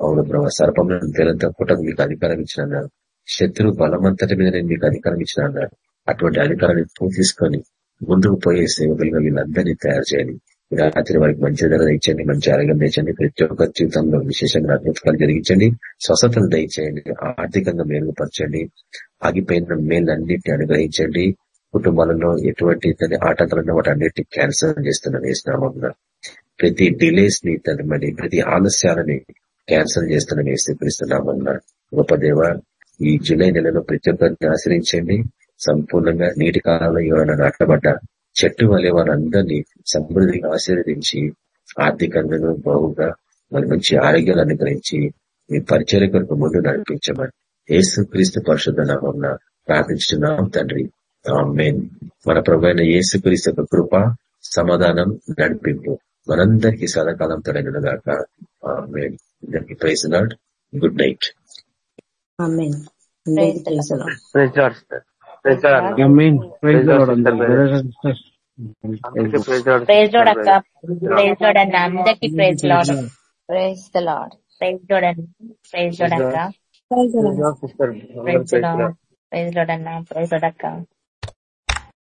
అవును బ్రహ్మ సర్పంలో తేలం తొక్కుటకు మీకు అధికారం ఇచ్చిన అన్నారు. శత్రు బలమంతటి మీద నేను మీకు అధికారం ఇచ్చిన అన్నారు. అటువంటి అధికారాన్ని తీసుకొని ముందుకు పోయే సేవకులుగా వీళ్ళందరినీ తయారు చేయాలి రాత్రి వారికి మంచి ధర ఇచ్చండి మంచి ఆరోగ్యం తెచ్చండి ప్రతి ఒక్క జీవితంలో విశేషంగా అద్భుతాలు జరిగించండి స్వస్థతలు దయచేయండి ఆర్థికంగా మెరుగుపరచండి ఆగిపోయిన మేలన్నింటినీ అనుగ్రహించండి. కుటుంబాలలో ఎటువంటి తన ఆటంకాలను వాటి అన్నిటిని క్యాన్సల్ చేస్తున్నాను వేసినామన్నా ప్రతి డిలేస్ని మరి ప్రతి ఆలస్యాలని క్యాన్సల్ చేస్తున్నాను వేసిస్తున్నామన్నా గొప్ప దేవ ఈ జూలై నెలలో ప్రతి ఒక్కరిని ఆశ్రయించండి. సంపూర్ణంగా నీటి కాలంలో ఎవరైనా నాటబడ్డా చెట్టు వలె వారందరినీ సమృద్ధిగా ఆశీర్వదించి ఆర్థికంగా బహుగా మరి మంచి ఆరోగ్యాలు అనుగ్రహించి మీ పరిచయ కొరకు ముందు నడిపించమని ఏసు క్రీస్తు పరిశుద్ధ నామం ప్రార్థించున్నాం తండ్రి. మన ప్రభు అయిన యేసు క్రీస్తు యొక్క కృప సమాధానం నడిపింపు మనందరికీ సదాకాలం తొలగినగాక praise not good night. Praise Lord అక్క ప్రైజ్ లోడ్ అన్న అందరికి praise Lord praise the Lord praise Lord అన్న ప్రైజ్ లోడ్ అక్క ప్రైజ్ లోడ్ ప్రైజ్ లోడ్ అన్న ప్రైజ్ లోడ్ అక్క